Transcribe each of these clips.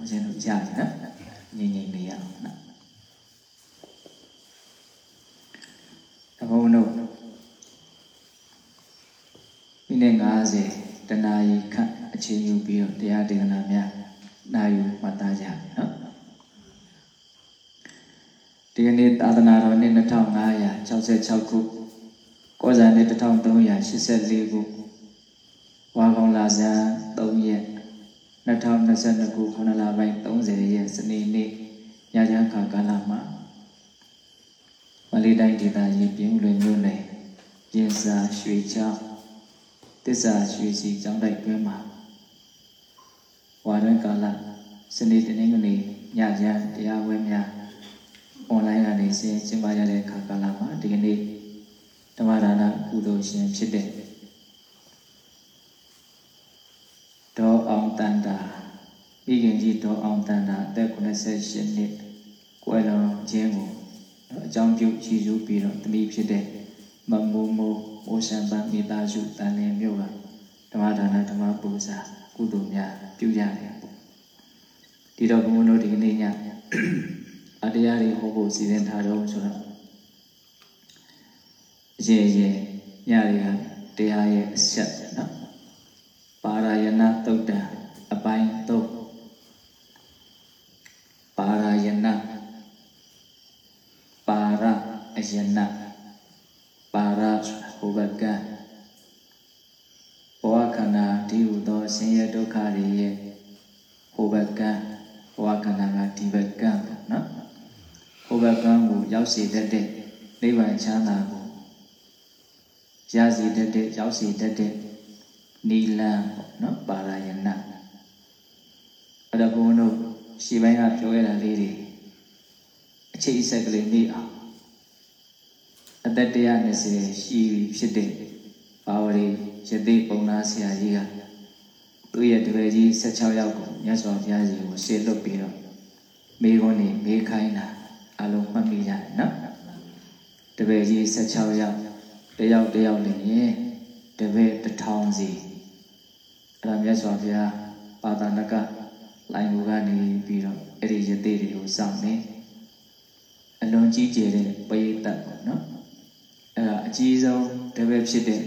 ဦးဇင်းတို့ကြားတယ်နော်ငြိမ်ငြိမ်နေရအောင်နော်အဘုန်းတို့မိနစ်90တနာရီခန့်အချိန်ယူပြီးတော့တရားဒေသနာများနာယူမှတ်သားကြနော်ဒီကနေ့သာသနာတော်နှစ်2566ခုကောဇာနှစ်1384ခုဝါကောင်လာဇန်3ရက် 2022ခုခုနလပိုင်း30ရက်စနေနေ့ညချမ်းခါကာလမှာမလေးတိုင်းဒေသကြီးပြင်းလွင်မြို့နယ်ပြင်စာရွှေချောင်းတစ္ဆာရွှေစီကျောင်းတိုက်တွင်မှာဝါရန်ကာလစနေတနင်္ဂနွေညချမ်းတရားဝဲများအွန်လိုင်းကနေဆင်းကျင်းပရတဲ့ခါကာလမှာဒီကနေ့ဓမ္မဒါနကုသိုလ်ရှင်ဖြစ်တဲ့ဒေါ် အောင်တန်တာဤခင်ကြီးဒေါ်အောင်တန်တာအသက်88နှစ်ကွယ်လွန်ခြင်းကိုအကြောင်းပြုရည်စူးပြီးတော့တမိဖြစ်တဲ့မမိုးမိုးအိုရှန်ပန်မိသားစုတန်လင်းမြို့ကဓမ္မဒါနဓမ္မပူဇာကုသိုလ်များပြုကြတယ်ပေါ့ဒီတော့ဘုန်းဘုန်းတို့ဒီကနေ့ညအတရားတွေဟောဖို့စီစဉ်ထားတော့ဆိုတော့အရင်ရင်ညတွေကတရားရဲ့အဆက်နော် ပါရယနာတုတ်တံအပိုင်း၃ပါရယနာပါရအယနာပါရဟိုဘကံဘဝခန္ဓာဒီဟုသောဆင်းရဲဒုက္ခတွေရဲ့ဟိုဘကံဘဝခန္ဓာကဒီဘကံပေါ့နော်ဟိုဘကံကိုရောက်စေတတ်တဲ့နိဗ္ဗာန်ချမ်းသာကိုရစေတတ်တဲ့ရောက်စေတတ်တဲ့ နိလန်ပေါ့နော်ပါရယနာအဲ့ဒါဘုန်းတို့ရှေ့ပိုင်းကပြောရတာလေးတွေအခြေအဆက်ကလေးနေအောင်အသက်120ရှိပြီဖြစ်တဲ့ဘာဝရီယသိပုံနာဆရာကြီးကသူ့ရဲ့တပည့်ကြီး16ယောက်ကိုမြတ်စွာဘုရားကြီးကိုရှေ့လွတ်ပြီးတော့မိခွန်းနေမေးခိုင်းတာအလုံးမှတ်မိကြတယ်နော်တပည့်ကြီး16ယောက်တယောက်တယောက်လည်းရင် တပည့်တစ်ထောင်စီအဲ့ဒါမြတ်စွာဘုရားပါဒနာကလိုင်မူကနေပြီးတော့အဲ့ဒီယသိတွေကိုစောင့်နေအလွန်ကြီးကျယ်တဲ့ပရိသတ်ပေါ့နော်အဲ့ဒါအကြီးဆုံးတပည့်ဖြစ်တဲ့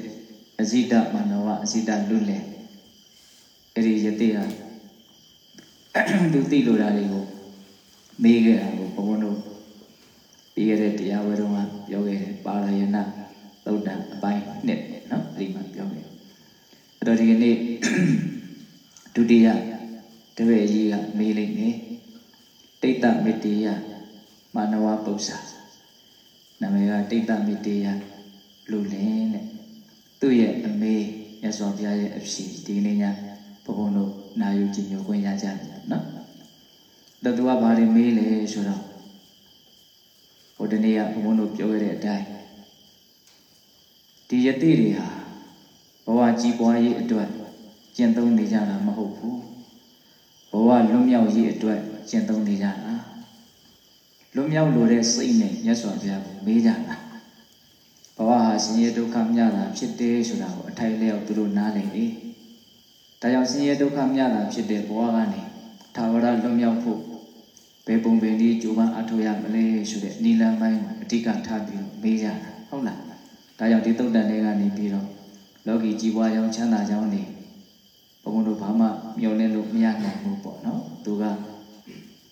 အဇိတမနဝအဇိတလွတ်လေအဲ့ဒီယသိဟာသူသိလိုတာတွေကိုမေးခဲ့တာကိုဘုန်းဘုန်းတို့ပြီးခဲ့တဲ့တရားဝဲတော်ကပြောခဲ့တယ်ပါရယနာသုတ်တံအပိုင်းနှစ် နော်အဲ့ဒီမှာပြောခဲ့အဲ့တော့ဒီကနေ့ဒုတိယတပည့်ကြီးကမေးလိုက်မယ်တိတ်တမတ္တိယမာနဝပု္ပ္ပာနာမည်ကတိတ်တမတ္တိယလူလင်းတဲ့သူ့ရဲ့အမေမြတ်စွာဘုရားရဲ့အဖြေဒီနေ့ညဘုံဘုံတို့နာယူကြည်ညိုခွင့်ရကြတယ်နော်တော့သူကဘာတွေမေးလဲဆိုတော့ဟိုတနေ့ကဘုံဘုံတို့ပြောခဲ့တဲ့အတိုင်း ဒီယတိတွေဟာဘဝကြီးပွားရေးအတွက်ကျင့်သုံးနေကြတာမဟုတ်ဘူးဘဝလွတ်မြောက်ရေးအတွက်ကျင့်သုံးနေကြတာလွတ်မြောက်လို့တဲ့စိတ်နဲ့မြတ်စွာဘုရားကိုမေးကြတာဘဝဟာဆင်းရဲဒုက္ခမြတာဖြစ်တယ်ဆိုတာကိုအထိုက်လျောက်သူတို့နားလည်လေဒါကြောင့်ဆင်းရဲဒုက္ခမြတာဖြစ်တဲ့ဘဝကနေသာဝရလွတ်မြောက်ဖို့ဘယ်ပုံပင်လေးကြိုးပမ်းအထောက်ရမလဲဆိုတဲ့နိလန်ပိုင်းကိုအဓိကထားပြီးမေးကြတာဟုတ်လား ဒါကြောင့်ဒီတုတ်တန်လေးကနေပြီးတော့လောကီကြီးပွားရောင်းချမ်းသာကြောင်းနေဘုံဘုံတို့ဘာမှမျှော်လင့်လို့မရနိုင်ဘူးပေါ့နော်သူက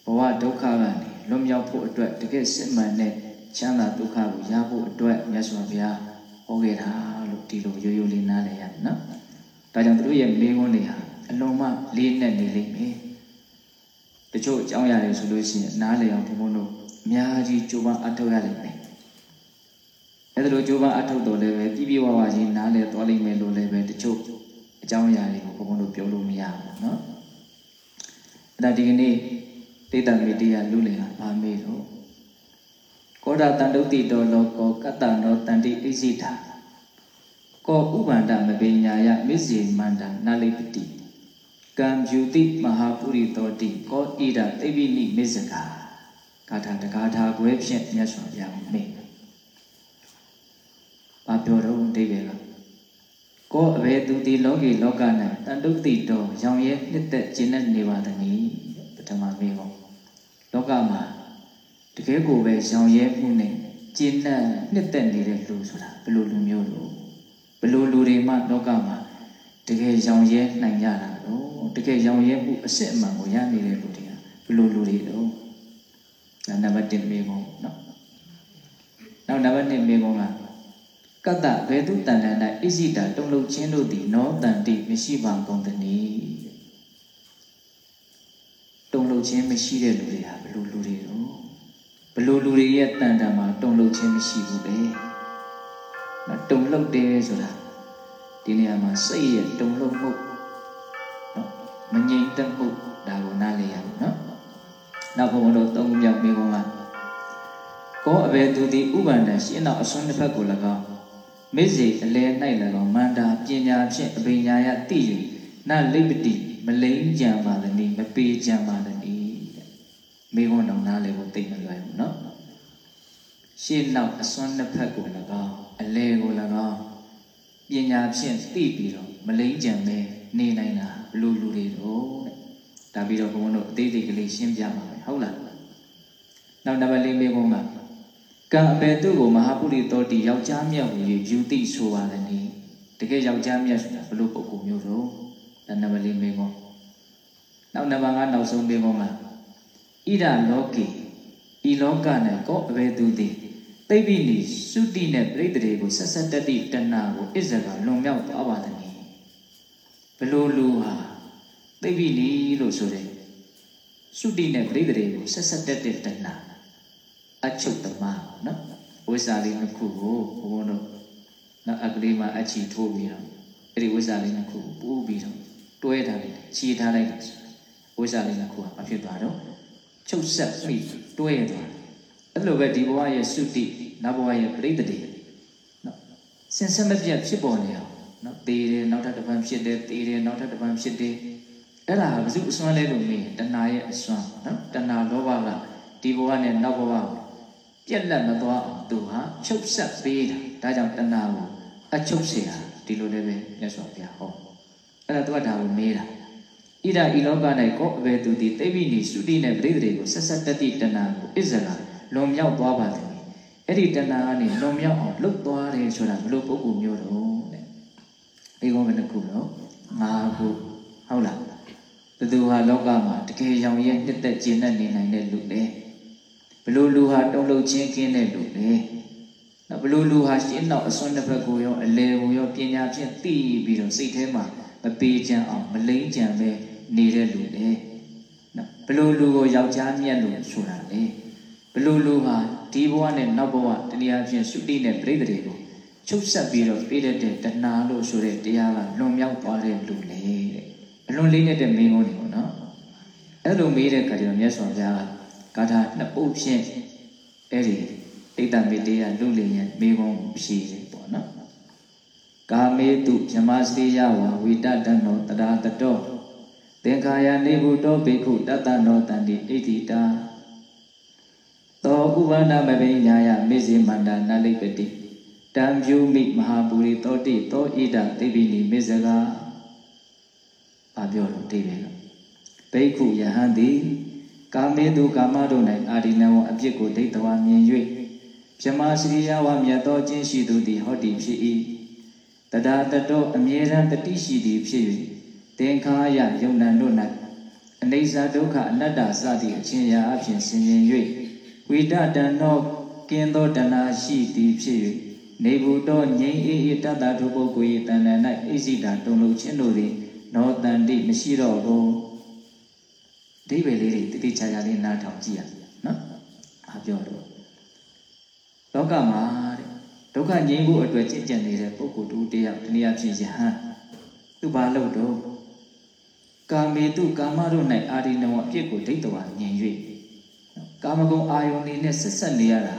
ဘဝဒုက္ခကနေလွတ်မြောက်ဖို့အတွက်တကယ်စစ်မှန်တဲ့ချမ်းသာဒုက္ခကိုရဖို့အတွက်မြတ်စွာဘုရားဟောခဲ့တာလို့ဒီလိုရိုးရိုးလေးနားလည်ရတယ်နော်ဒါကြောင့်သူတို့ရဲ့မိန်းခွန်းတွေဟာအလွန်မှလေးနက်နေလိမ့်မယ်တချို့အကြောင်းအရာတွေဆိုလို့ရှိရင်နားလည်အောင်ဘုံဘုံတို့အများကြီးကြိုးပမ်းအထောက်ရလိမ့်မယ် အဲဒါလိုကြိုးပမ်းအထောက်တော်လည်းပဲပြပြဝဝချင်းနားလည်သွားလိမ့်မယ်လို့လည်းပဲတချို့အကြောင်းအရာတွေကိုဘုံဘုံတို့ပြောလို့မရဘူးเนาะအဲ့ဒါဒီကနေ့တိတ္တမေတ္တယလူလင်ဟာဗာမေတော့ကောဒတန်တုတိတော်လောကောကတ္တနောတန်တိအိစိတာကောဥပန္ဒမပေညာယမစ္စေမန္တနာလိပတိကံဖြူတိမဟာပုရိသောတိကောဣဒသိဗ္ဗိနိမစ္ဆကာဂါထာတဂါထာခွဲဖြင့်မြတ်စွာဘုရားမေး ဘာပြောတော့အိဗေကကောအဘယ်သူဒီလောကီလောက၌တန်တုတိတော်ရောင်ရဲနှစ်သက်ခြင်းနဲ့နေပါသည်ပထဓမ္မမေဟောလောကမှာတကယ်ကိုပဲရောင်ရဲမှုနဲ့ကျင့်တဲ့နှစ်သက်နေတဲ့လူဆိုတာဘယ်လိုလူမျိုးလို့ဘယ်လိုလူတွေမှလောကမှာတကယ်ရောင်ရဲနိုင်ကြတာလို့တကယ်ရောင်ရဲမှုအစစ်အမှန်ကိုရနေတဲ့လူတွေကဘယ်လိုလူတွေတော့ဒါနံပါတ်1မေဟောနော်နောက်နံပါတ်2မေဟောက ကတ္တဘေတုတန်တန်၌ဣဇိတာတုံလုံးချင်းတို့သည်နောတန်တိမရှိပါကုန်တည်းတုံလုံးချင်းမရှိတဲ့လူတွေဟာဘယ်လိုလူတွေတော့ဘယ်လိုလူတွေရဲ့တန်တန်မှာတုံလုံးချင်းမရှိဘူးလေနော်တုံလုံးတယ်ဆိုတာဒီနေရာမှာစိတ်ရဲ့တုံလုံးမှုနော်မငြိမ်သက်မှုဒါကိုနားလည်ရမယ်နော်နောက်ဘုံတို့သုံးခုမြောက်မိကုန်းကကောအဘယ်သူသည်ဥပ္ပန္တရှင်းတော့အစွန်းတစ်ဖက်ကို၎င်း မေဇေအလဲ၌၎င်းမန္တာပညာဖြင့်အဘိညာယတိ၍နလိပတိမလိမ့်ကြံပါသနည်းမပေကြံပါသနည်းတဲ့မိကုန်းတော်နားလည်ဖို့သိမလွယ်ဘူးနော်ရှင်းနောက်အစွန်းတစ်ဖက်ကို၎င်းအလဲကို၎င်းပညာဖြင့်သိပြီးတော့မလိမ့်ကြံပဲနေနိုင်တာဘလူလူတွေတော့တဲ့ဒါပြီးတော့ဘုန်းတော်တို့အသေးသေးကလေးရှင်းပြပါမယ်ဟုတ်လားနောက်နံပါတ်၄မိကုန်း ကကံအပေသူကိုမဟာပုရိသောတိယောက်ျားမြတ်ဟူ၍ယူသိဆိုပါလည်းနိတကယ်ယောက်ျားမြတ်ဆိုတာဘလို့ပုဂ္ဂိုလ်မျိုးတော့ဒါနံပါတ်၄မိကုန်းနောက်နံပါတ်၅နောက်ဆုံးမိကုန်းကဣဒလောကေဤလောက၌ကောအပေသူသည်သိပိနိသုတိနဲ့ပြိတ္တေကိုဆက်ဆက်တတိတဏကိုဣဇကလွန်မြောက်သွားပါသည်ဘလို့လူဟာသိပိနိလို့ဆိုတယ်သုတိနဲ့ပြိတ္တေကိုဆက်ဆက်တတိတဏ အချုပ်တမနော်ဝိဇ္ဇာလေးနှစ်ခုကိုဘုန်းတို့နော်အကလေးမှာအချီထိုးပြီးတော့အဲ့ဒီဝိဇ္ဇာလေးနှစ်ခုကိုပို့ပြီးတော့တွဲထားလိုက်ချီထားလိုက်တာဝိဇ္ဇာလေးနှစ်ခုကမဖြစ်သွားတော့ချုပ်ဆက်ပြီးတွဲသွားအဲ့လိုပဲဒီဘဝရဲ့သုတိနောက်ဘဝရဲ့ပြိတ္တေနော်စင်စမပြတ်ဖြစ်ပေါ်နေအောင်နော်တေးတယ်နောက်ထပ်တစ်ပန်းဖြစ်တယ်တေးတယ်နောက်ထပ်တစ်ပန်းဖြစ်တယ်အဲ့ဒါဟာဘယ်သူအစွမ်းလဲလို့မေးရင်တဏှာရဲ့အစွမ်းနော်တဏှာလောဘကဒီဘဝနဲ့နောက်ဘဝကို ပြက်လက်မသွားအောင်သူဟာချုပ်ဆက်ပေးတာဒါကြောင့်တဏှာကိုအချုပ်เสียဒီလိုလည်းပဲမြတ်စွာဘုရားဟောအဲ့ဒါသူကဒါကိုမေးတာဣဒဤလောက၌ကိုအဘယ်သူသည်သိပိနိသုတိနဲ့ပရိသေကိုဆက်ဆက်တတိတဏှာကိုဣဇလာလွန်မြောက်သွားပါသည်အဲ့ဒီတဏှာကနေလွန်မြောက်အောင်လှုပ်သွားတယ်ဆိုတာဘလို့ပုဂ္ဂိုလ်မျိုးတော့တဲ့ဒီကောဘယ်နှခုတော့ငါခုဟုတ်လားဘသူဟာလောကမှာတကယ်ရောင်ရဲနှစ်သက်ကျင့်နေနိုင်တဲ့လူလေ ဘလို့လူဟာတုံ့လုံချင်းကင်းတဲ့လူလေနော်ဘလို့လူဟာရှင်းတော့အစွန်းတစ်ဖက်ကိုရောအလေကိုရောပညာဖြင့်သိပြီးတော့စိတ်ထဲမှာမပေးကြံအောင်မလိမ့်ကြံပဲနေတဲ့လူလေနော်ဘလို့လူကိုယောက်ျားမြတ်လို့ဆိုတာလေဘလို့လူဟာဒီဘဝနဲ့နောက်ဘဝတရားဖြင့်သုတိနဲ့ပြိတ္တိကိုချုပ်ဆက်ပြီးတော့ပြည့်တဲ့တဏှာလို့ဆိုတဲ့တရားကလွန်မြောက်သွားတဲ့လူလေတဲ့အလွန်လေးနေတဲ့မင်းကုန်းတွေပေါ့နော်အဲ့လိုမေးတဲ့ခါကျတော့မြတ်စွာဘုရားက ဂါထာနှစ်ပုဒ်ဖြင့်အဲ့ဒီအိတ္တမေတ္တယလူလင်ရဲ့မေးကုန်းကိုဖြေတယ်ပေါ့နော်ကာမေတုဇမစရိယဝဝိတတနောတရာတတောသင်္ခါယနေဘုတောဘိက္ခုတတနောတန္တိဣတိတာသောဥပန္နမပိညာယမေဇိမန္တနလိပတိတံပြုမိမဟာပူရိတောတိသောဣဒသိပိနိမေဇကာဘာပြောလို့သိတယ်လို့ဘိက္ခုယဟန်သည် ကာမေတုကာမတို့၌အာဒီနဝအပြစ်ကိုဒိဋ္ဌဝါမြင်၍ပြမစရိယဝမြတ်သောခြင်းရှိသူသည်ဟောတိဖြစ်၏တဒါတတောအမြဲတမ်းတတိရှိသည်ဖြစ်၍သင်္ခါရယုံနံတို့၌အနိစ္စဒုက္ခအနတ္တစသည့်အခြင်းရာအဖြစ်ဆင်ခြင်၍ဝိတတံနောကင်းသောတဏှာရှိသည်ဖြစ်၍နေဘူးတော်ငြိမ်းအေးအေးတတ္တထုပုဂ္ဂိုလ်၏တဏ္ဍာ၌ဣဇိတာတုံလုံးခြင်းတို့သည် နောတန်တိမရှိတော့ဘူး အဓိပ္ပာယ်လေးတွေတိတိကျကျလေးနားထောင်ကြည့်ရနော်အားပြောတော့လောကမှာတဲ့ဒုက္ခငြိမ်းဖို့အတွက်ကြင်ကြံနေတဲ့ပုဂ္ဂိုလ်တူတယောက်တနည်းအားဖြင့်ယဟန်သူဘာလို့တော့ကာမေတုကာမတို့၌အာရိနဝအပြစ်ကိုဒိဋ္ဌဝါမြင်၍ကာမဂုဏ်အာယုန်လေးနဲ့ဆက်ဆက်နေရတာ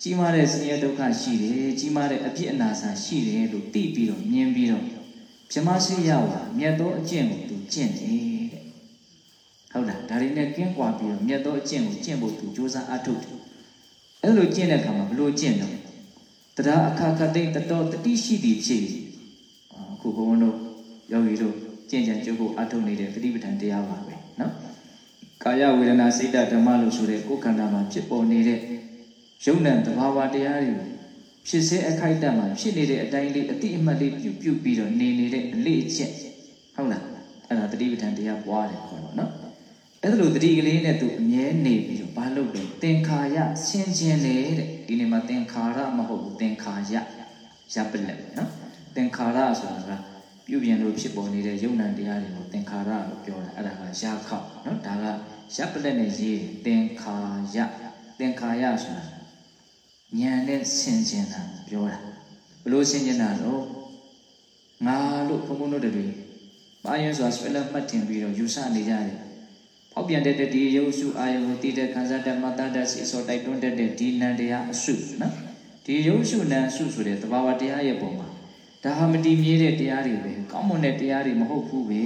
ကြီးမားတဲ့ဆင်းရဲဒုက္ခရှိတယ်ကြီးမားတဲ့အပြစ်အနာဆာရှိတယ်လို့သိပြီးတော့မြင်ပြီးတော့ဗြဟ္မရှိရဝါမြတ်သောအကျင့်ကိုသူကျင့်တယ်တဲ့ ဟုတ်လားဒါတွေနဲ့ကင်းကွာပြီးတော့မြတ်သောအကျင့်ကိုကျင့်ဖို့သူကြိုးစားအားထုတ်တယ်အဲ့လိုကျင့်တဲ့အခါမှာဘလို့ကျင့်တော့တရားအခါခတိတတော်တတိရှိသည်ဖြစ်အခုဘုန်းဘုန်းတို့ယောဂီတို့ကျင့်ကြံကြိုးကိုအားထုတ်နေတဲ့တတိပဋ္ဌာန်တရားပါပဲနော်ကာယဝေဒနာစိတ်ဓာတ်ဓမ္မလို့ဆိုတဲ့ကိုယ်ခန္ဓာမှာဖြစ်ပေါ်နေတဲ့ယုံ nant သဘာဝတရားတွေဖြစ်စေအခိုက်အတန့်မှာဖြစ်နေတဲ့အတိုင်းလေးအတိအမှတ်လေးပြုတ်ပြုတ်ပြီးတော့နေနေတဲ့အလေးအချက်ဟုတ်လားအဲ့ဒါတတိပဋ္ဌာန်တရားပွားတယ်ခေါ်တော့နော် အဲ့ဒါလိုတတိကလေးနဲ့သူအမြဲနေပြီးတော့ဘာလုပ်လဲသင်္ခါရဆင်းခြင်းလေတဲ့ဒီနေ့မှာသင်္ခါရမဟုတ်ဘူးသင်္ခါရရပ်ပလက်နော်သင်္ခါရဆိုတာကပြုပြင်လို့ဖြစ်ပေါ်နေတဲ့ယုံ nant တရားတွေကိုသင်္ခါရလို့ပြောတာအဲ့ဒါကရာခောက်နော်ဒါကရပ်ပလက်နဲ့ရေးသင်္ခါရသင်္ခါရဆိုတာဉာဏ်နဲ့ဆင်ခြင်တာပြောတာဘလို့ဆင်ခြင်တာတော့ငါလို့ဘုံဘုံတို့တွေပါရင်ဆိုတာဆွဲလက်မှတ်တင်ပြီးတော့ယူဆနေကြတယ် ဖောက်ပြန်တဲ့ဒီရုပ်စုအာယုံကိုတည်တဲ့ခံစားတဲ့မတတ်တဲ့စိစောတိုက်တွန်းတဲ့ဒီနံတရားအစုနော်ဒီရုပ်စုနံအစုဆိုတဲ့သဘာဝတရားရဲ့ပုံမှာဒါဟာမတည်မြဲတဲ့တရားတွေပဲကောင်းမွန်တဲ့တရားတွေမဟုတ်ဘူးပဲ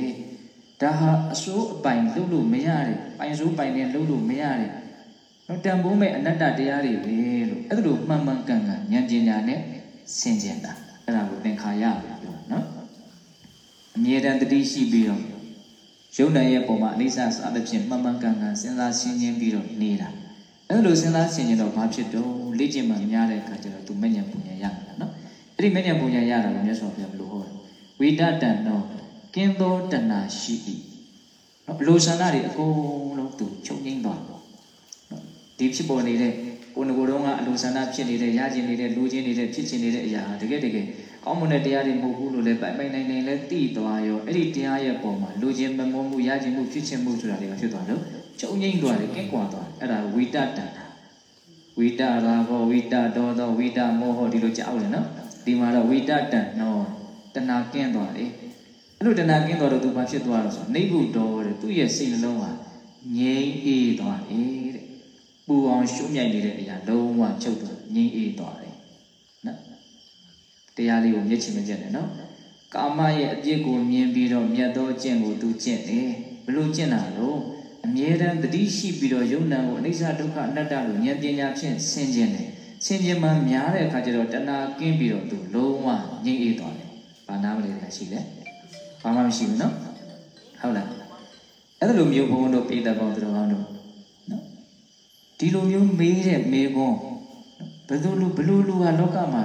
ဒါဟာအစိုးအပိုင်လုပ်လို့မရတယ်ပိုင်စိုးပိုင်နဲ့လုပ်လို့မရတယ်တော့တန်ဖိုးမဲ့အနတ္တတရားတွေပဲလို့အဲ့ဒါလိုမှန်မှန်ကန်ကန်ဉာဏ်ပညာနဲ့ဆင်ခြင်တာအဲ့ဒါကိုသင်္ခါရလို့ပြောနော်အမြဲတမ်းတတိရှိပြီးတော့ ယုံနိုင်ရဲ့ပုံမှာအနိစ္စစသဖြင့်မှန်မှန်ကန်ကန်စဉ်းစားဆင်ခြင်ပြီးတော့နေတာအဲ့လိုစဉ်းစားဆင်ခြင်တော့ဘာဖြစ်တော့လေ့ကျင့်မှများတဲ့အခါကျတော့သူမဉဏ်ပူညာရမှာနော်အဲ့ဒီမဉဏ်ပူညာရတာကိုမြတ်စွာဘုရားဘယ်လိုဟောလဲဝိဒတန်တော့ကင်းသောတဏရှိ၏နော်ဘလို့ဆန္ဒတွေအကုန်လုံးသူချုပ်ငိမ့်သွားနော်ဒီဖြစ်ပေါ်နေတဲ့ကိုယ်ငကိုယ်တော့ကအလိုဆန္ဒဖြစ်နေတဲ့ရကျင်နေတဲ့လူချင်းနေတဲ့ဖြစ်ချင်နေတဲ့အရာဟာတကယ်တကယ် ကောင်းမွန်တဲ့တရားတွေမဟုတ်ဘူးလို့လည်းပိုင်ပိုင်နိုင်နိုင်လည်းသိသွားရောအဲ့ဒီတရားရဲ့ပုံမှာလူချင်းမမုန်းမှုရကျင်မှုဖြစ်ချင်မှုဆိုတာတွေကဖြစ်သွားလို့ချုပ်ငိမ့်သွားတယ်ကင်းကွာသွားတယ်အဲ့ဒါဝိတတန်တာဝိတရာဘောဝိတဒေါသောဝိတမောဟဒီလိုကြောက်တယ်နော်ဒီမှာတော့ဝိတတန်နောတဏကင်းသွားတယ်အဲ့လိုတဏကင်းသွားတော့သူဘာဖြစ်သွားလို့ဆိုနေဘူးတော်တဲ့သူ့ရဲ့စိတ်နှလုံးဟာငြိမ်အေးသွားတယ်တဲ့ပူအောင်ရှုမြိုက်နေတဲ့အရာလုံးဝချုပ်သွားငြိမ်အေးသွားတယ်နော် တရားလေးကိုမျက်ချင်မကျက်နဲ့နော်ကာမရဲ့အပြစ်ကိုမြင်ပြီးတော့မြတ်သောအကျင့်ကိုသူကျင့်တယ်ဘလို့ကျင့်တာလို့အမြဲတမ်းတတိရှိပြီးတော့ယုံနံကိုအနိစ္စဒုက္ခအနတ္တလို့ဉာဏ်ပညာဖြင့်ဆင်ခြင်တယ်ဆင်ခြင်မှများတဲ့အခါကျတော့တဏှာကင်းပြီးတော့သူလုံးဝငြိမ်အေးသွားတယ်ဘာနာမလဲရှိလဲဘာမှမရှိဘူးနော်ဟုတ်လားအဲ့လိုမျိုးဘုန်းဘုန်းတို့ပိဋကပေါင်းတော်ကောင်းတို့နော်ဒီလိုမျိုးမေးတဲ့မေးခွန်းဘယ်လိုလူဘယ်လိုလူဟာလောကမှာ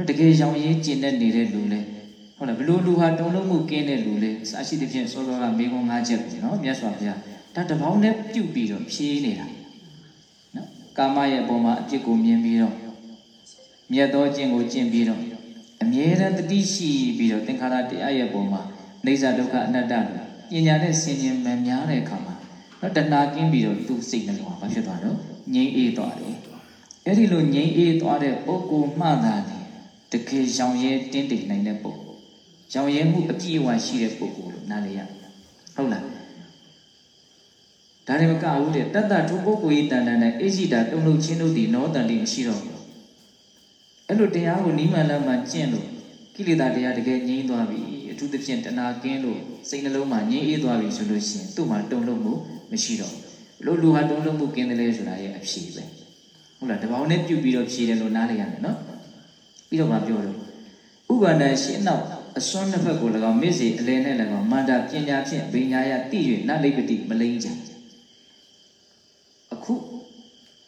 နော်တကယ်ရောင်ရေးကျင်တဲ့နေတဲ့လူလဲဟုတ်လားဘယ်လိုလူဟာတုံ့လုံးမှုကင်းတဲ့လူလဲစာရှိတဲ့ဖြင့်စောစောကမေးခွန်း၅ချက်ပဲနော်မြတ်စွာဘုရားဒါတပေါင်းနဲ့ပြုတ်ပြီးတော့ဖြေးနေတာနော်ကာမရဲ့အပေါ်မှာအပြစ်ကိုမြင်ပြီးတော့မြတ်သောကျင့်ကိုကျင့်ပြီးတော့အမြဲတမ်းတတိရှိပြီးတော့သင်္ခါရတရားရဲ့ပုံမှာနေစာဒုက္ခအနတ္တလို့ပညာနဲ့ဆင်ခြင်မှများတဲ့အခါမှာတော့တဏှာကင်းပြီးတော့သူ့စိတ်နှလုံးမှာဖြစ်သွားတော့ငြိမ်းအေးသွားတယ်အဲ့ဒီလိုငြိမ်းအေးသွားတဲ့ပုဂ္ဂိုလ်မှသာလေ တကယ်ရောင်ရဲတင်းတိမ်နိုင်တဲ့ပုဂ္ဂိုလ်ရောင်ရဲမှုအပြည့်အဝရှိတဲ့ပုဂ္ဂိုလ်လို့နားလည်ရဟုတ်လားဒါတွေမကဘူးတဲ့တတ္တထုပုဂ္ဂိုလ်ဤတန်တန်နဲ့အိရှိတာတုံ့လို့ချင်းတို့ဒီနောတန်တိမရှိတော့ဘူးအဲ့လိုတရားကိုနိမန်လမ်းမှာကျင့်လို့ကိလေသာတရားတကယ်ငြိမ်းသွားပြီအထူးသဖြင့်တဏှာကင်းလို့စိတ်နှလုံးမှာငြိမ်းအေးသွားပြီဆိုလို့ရှိရင်သူ့မှာတုံ့လို့မှုမရှိတော့ဘူးလို့လူဟာတုံ့လို့မှုကင်းတယ်လေဆိုတာရဲ့အဖြေပဲဟုတ်လားတပေါင်းနဲ့ပြုတ်ပြီးတော့ဖြေတယ်လို့နားလည်ရတယ်နော် ပြီးတော့မပြောတော့ဥပါဒရှင်းနောက်အစွမ်းနှစ်ဖက်ကို၎င်းမေ့စေအလယ်နဲ့၎င်းမန္တာပညာဖြင့်ဘိညာယတိ၍နလိပတိမလိမ့်ကြအခု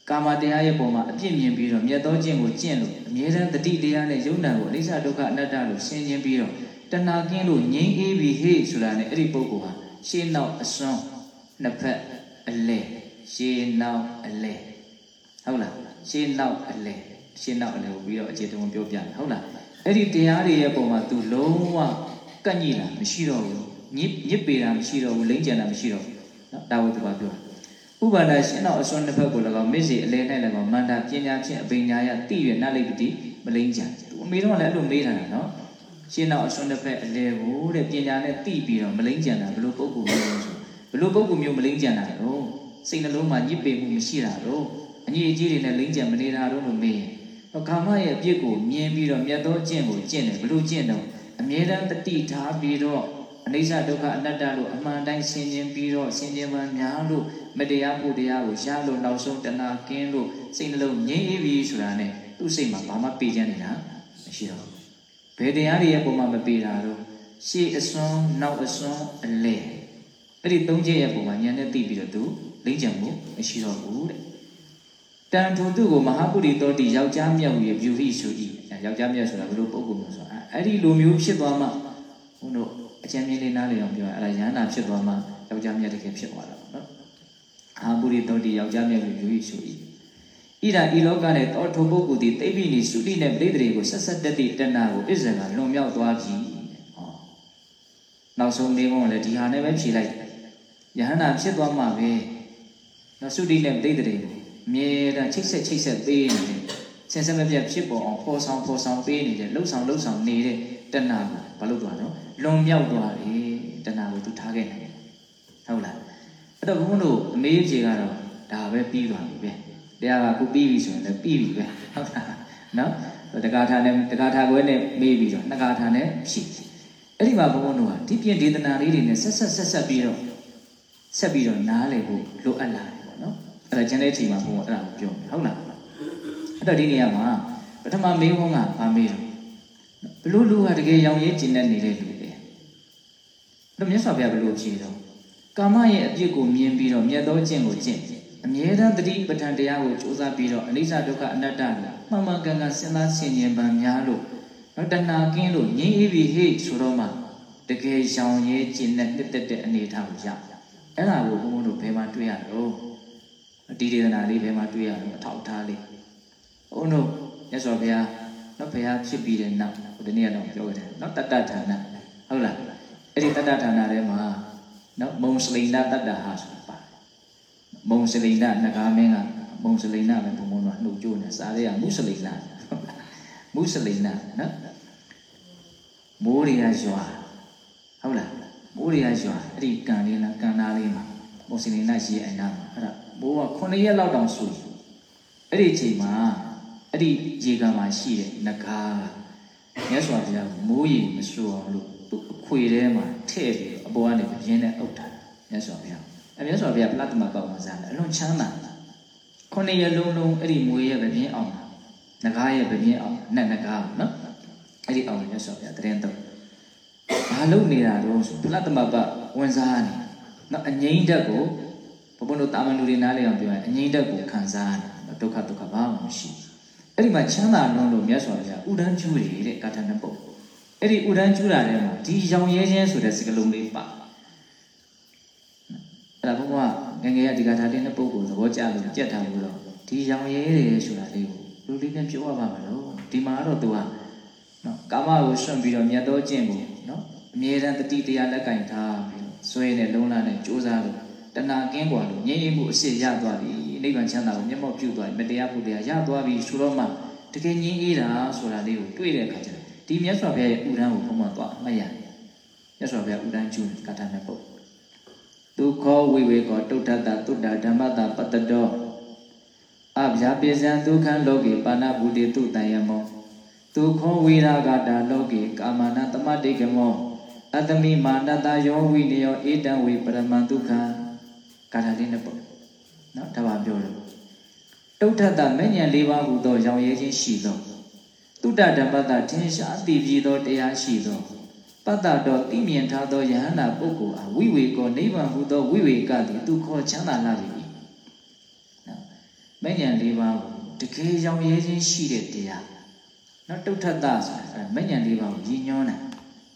ကာမတရားရဲ့ပုံမှာအပြစ်မြင်ပြီးတော့မြတ်သောကျင့်ကိုကျင့်လို့အမြဲတမ်းတတိတရားနဲ့ယုံနာကိုအနိစ္စဒုက္ခအနတ္တလို့ရှင်းချင်းပြီးတော့တဏှာကင်းလို့ငြိမ်းအေးပြီးဟေ့ဆိုတာနဲ့အဲ့ဒီပုဂ္ဂိုလ်ဟာရှင်းနောက်အစွမ်းနှစ်ဖက်အလဲရှင်းနောက်အလဲဟုတ်လားရှင်းနောက်အလဲ ရှင်းနောက်အလဲကိုပြီးတော့အခြေတုံးပြောပြတယ်ဟုတ်လားအဲ့ဒီတရားတွေရဲ့ပုံမှာ तू လုံးဝကန့်ညိတာမရှိတော့ဘူးညစ်ညစ်ပေတာမရှိတော့ဘူးလိမ့်ကြံတာမရှိတော့ဘူးနော်ဒါကိုသူကပြောဥပါဒရှင်းနောက်အစွမ်းတစ်ဖက်ကို၎င်းမစ္စေအလဲ၌၎င်းမန္တာပညာဖြင့်အပညာယတိရနလိပတိမလိမ့်ကြသူအမေတော့လည်းအဲ့လိုမေးထားတာနော်ရှင်းနောက်အစွန်းတစ်ဖက်အလဲကိုတဲ့ပညာနဲ့သိပြီးတော့မလိမ့်ကြံတာဘလို့ပုဂ္ဂိုလ်မျိုးဆိုဘလို့ပုဂ္ဂိုလ်မျိုးမလိမ့်ကြံတာတော့စိတ်နှလုံးမှာညစ်ပေမှုမရှိတာတော့အညီအကြီးတွေနဲ့လိမ့်ကြံမနေတာတော့လို့မေးတော့ ကာမရဲ့အပြစ်ကိုမြင်ပြီးတော့မြတ်သောကျင့်ကိုကျင့်တယ်ဘလို့ကျင့်တော့အမြဲတမ်းတတိထားပြီးတော့အနိစ္စဒုက္ခအနတ္တလို့အမှန်တိုင်းရှင်းခြင်းပြီးတော့ရှင်းခြင်းမှများလို့မတရားဖို့တရားကိုရလို့နောက်ဆုံးတဏှာကင်းလို့စိတ်နှလုံးငြိမ်းအေးပြီဆိုတာနဲ့သူ့စိတ်မှာဘာမှပေချမ်းနေတာမရှိတော့ဘယ်တရားတွေရဲ့ပုံမှာမပေတာတော့ရှေ့အစွန်းနောက်အစွန်းအလဲအဲ့ဒီသုံးချက်ရဲ့ပုံမှာဉာဏ်နဲ့သိပြီးတော့သူကြံမှုမရှိတော့ဘူးတဲ့ တန်ထိုသူကိုမဟာပုရိသောတိယောက်ျားမြတ်ဟူ၍ပြုဟိဆို၏ယောက်ျားမြတ်ဆိုတာဘယ်လိုပုံကုန်မျိုးဆိုတာအဲ့ဒီလိုမျိုးဖြစ်သွားမှဘုန်းတို့အကျဉ်းမြင့်လေးနားလည်အောင်ပြောရအဲ့ဒါယန္တာဖြစ်သွားမှယောက်ျားမြတ်တကယ်ဖြစ်သွားတာပေါ့နော်အာပုရိသောတိယောက်ျားမြတ်ဟူပြုဟိဆို၏ဣရာဤလောကနဲ့တောထုပုဂ္ဂိုလ်သည်တိပိနိစုတိနဲ့ပရိသေတွေကိုဆက်ဆက်တက်တည်တဏကိုဣဇံကလွန်မြောက်သွားပြီဟောနောက်ဆုံးနေကုန်လည်းဒီဟာနဲ့ပဲဖြေလိုက်ယဟန္တာဖြစ်သွားမှပဲနော်စုတိနဲ့ပရိသေတွေကို အမြဲတမ်းချိတ်ဆက်ချိတ်ဆက်ပေးနေတယ်ဆင်စမပြတ်ဖြစ်ပေါ်အောင်ပေါ်ဆောင်ပေါ်ဆောင်ပေးနေတယ်လှုပ်ဆောင်လှုပ်ဆောင်နေတဲ့တဏကိုဘာလို့သွားတော့လွန်မြောက်သွားတယ်တဏကိုသူထားခဲ့တယ်ဟုတ်လားအဲ့တော့ဘုန်းတို့အမေးဖြေကတော့ဒါပဲပြီးသွားပြီပဲတရားကခုပြီးပြီဆိုရင်လည်းပြီးပြီပဲဟုတ်လားနော်တက္ကထာနဲ့တက္ကထာခွဲနဲ့မေးပြီးတော့နှစ်ကာထာနဲ့ဖြည့်အဲ့ဒီမှာဘုန်းဘုန်းတို့ကဒီပြင်ဒေသနာလေးတွေနဲ့ဆက်ဆက်ဆက်ဆက်ပြီးတော့ဆက်ပြီးတော့နားလည်ဖို့လိုအပ်လာတယ်ပေါ့နော် အဲ့ဒါကျန်တဲ့အချိန်မှာဘုန်းဘုန်းအဲ့ဒါကိုပြောမယ်ဟုတ်လားအဲ့တော့ဒီနေရာမှာပထမမေးခွန်းကဗာမေးတော့ဘလို့လူဟာတကယ်ရောင်ရဲကျင်တတ်နေတဲ့လူတွေတော့မြတ်စွာဘုရားဘလို့ဖြေတော့ကာမရဲ့အပြစ်ကိုမြင်ပြီးတော့မြတ်သောကျင့်ကိုကျင့်အမြဲတမ်းတတိပဋ္ဌာန်တရားကိုစူးစမ်းပြီးတော့အနိစ္စဒုက္ခအနတ္တကိုမှန်မှန်ကန်ကန်စဉ်းစားဆင်ခြင်ပန်များလို့တော့တဏှာကင်းလို့ငြိမ်းအေးပြီးဟေ့ဆိုတော့မှတကယ်ရောင်ရဲကျင်တဲ့နှစ်သက်တဲ့အနေအထားကိုရအဲ့ဒါကိုဘုန်းဘုန်းတို့ဘယ်မှာတွေ့ရတော့ ဒီဒေသနာလေးဘယ်မှာတွေ့ရတော့အထောက်အထားလေးဘုန်းတို့မြတ်စွာဘုရားနော်ဘုရားဖြစ်ပြီးတဲ့နောက်ဒီနေ့ကတော့ပြောကြတယ်နော်တတ္တဌာနဟုတ်လားအဲ့ဒီတတ္တဌာနထဲမှာနော်မုံစလိန်နာတတ္တဟာဆိုတာမုံစလိန်နာငကားမင်းကမုံစလိန်နာပဲဘုံဘုံတော့နှုတ်ကြိုးနေစားရမုစလိန်နာမုစလိန်နာနော်မိုးရီယာရွာဟုတ်လားမိုးရီယာရွာအဲ့ဒီကန်လေးလားကန်သားလေးမှာမုံစလိန်နာရှိအိမ်နာမှာအဲ့ဒါ မိုးက9ရက်လောက်တောင်ဆူအဲ့ဒီအချိန်မှာအဲ့ဒီရေကန်မှာရှိတဲ့ငကားမြတ်စွာဘုရားမိုးရေမဆူအောင်လို့သူ့အခွေထဲမှာထည့်ပြီးအပေါ်ကနေပြင်းနဲ့အုပ်ထားမြတ်စွာဘုရားအမြတ်စွာဘုရားပလတ်တမကောင်းစားတယ်အလွန်ချမ်းသာခုနှစ်ရလုံးလုံးအဲ့ဒီမွေရဲ့ဗပြင်းအောင်ငကားရဲ့ဗပြင်းအောင်နဲ့ငကားနော်အဲ့ဒီအောင်မြတ်စွာဘုရားတရင်တော့ဘာလုပ်နေတာတော့ဆိုပလတ်တမပဝင်စားနေနော်အငိမ့်တက်ကို ဘုဘုံတို့တာမန်လူတွေနားလည်အောင်ပြောရင်အငိမ့်တက်ကိုခံစားနေဒုက္ခဒုက္ခဘာမှမရှိအဲ့ဒီမှာချမ်းသာလုံးလို့မြတ်စွာဘုရားဥဒန်းကျူးတယ်တဲ့ကာထနပုတ်အဲ့ဒီဥဒန်းကျူးတာထဲမှာဒီရောင်ရဲခြင်းဆိုတဲ့စကားလုံးလေးပါအဲ့ဒါဘုရားငငယ်ရဒီကထာလေးနှစ်ပုဂ္ဂိုလ်သဘောကျလို့ကြက်ထားလို့တော့ဒီရောင်ရဲတယ်ဆိုတာလေးကိုလူလေးနဲ့ပြောရပါမလို့ဒီမှာတော့သူကနော်ကာမကိုဆွန့်ပြီးတော့မြတ်သောကျင့်ကိုနော်အမြဲတမ်းတတိတရားလက်ကင်ထားပြီးဆွဲနေလုံးလာနဲ့ကြိုးစားလို့ တဏှာကင်းကွာလို့ငြိမ့်ရမှုအစစ်ရသွားပြီနိဗ္ဗာန်ချမ်းသာကိုမျက်မှောက်ပြုသွားပြီမတရားမှုတရားရသွားပြီဆိုတော့မှတကယ်ငြိမ့်အေးတာဆိုတာလေးကိုတွေ့တဲ့အခါကျတော့ဒီမြတ်စွာဘုရားရဲ့ဥဒန်းကိုဘုံမှာသွားအမှတ်ရတယ်မြတ်စွာဘုရားဥဒန်းကျူးကာထာနဲ့ပုတ်ဒုက္ခဝိဝေကောတုဋ္ဌတသုတ္တဓမ္မတာပတ္တတောအဗျာပိစံဒုက္ခလောကေပါဏဘူတိတုတံယမောဒုက္ခဝိရာဂတာလောကေကာမနာတမတိကမောအတ္တမိမာနတယောဝိနယောဧတံဝေပရမံဒုက္ခ ကာထာလေးနဲ့ပေါ့နော်ဒါပါပြောလို့တုဋ္ဌတမဉ္ဇဉ်၄ပါးဟူသောရောင်ရဲခြင်းရှိသောတုတ္တဓမ္မတာထင်ရှားသိပြီးသောတရားရှိသောပတ္တတော်သိမြင်ထားသောယဟန္တာပုဂ္ဂိုလ်အားဝိဝေကောနိဗ္ဗာန်ဟူသောဝိဝေကသည်သူခေါ်ချမ်းသာလာပြီ။နော်မဉ္ဇဉ်၄ပါးကိုတကယ်ရောင်ရဲခြင်းရှိတဲ့တရား။နော်တုဋ္ဌတဆိုတာမဉ္ဇဉ်၄ပါးကိုရည်ညွှန်းတာ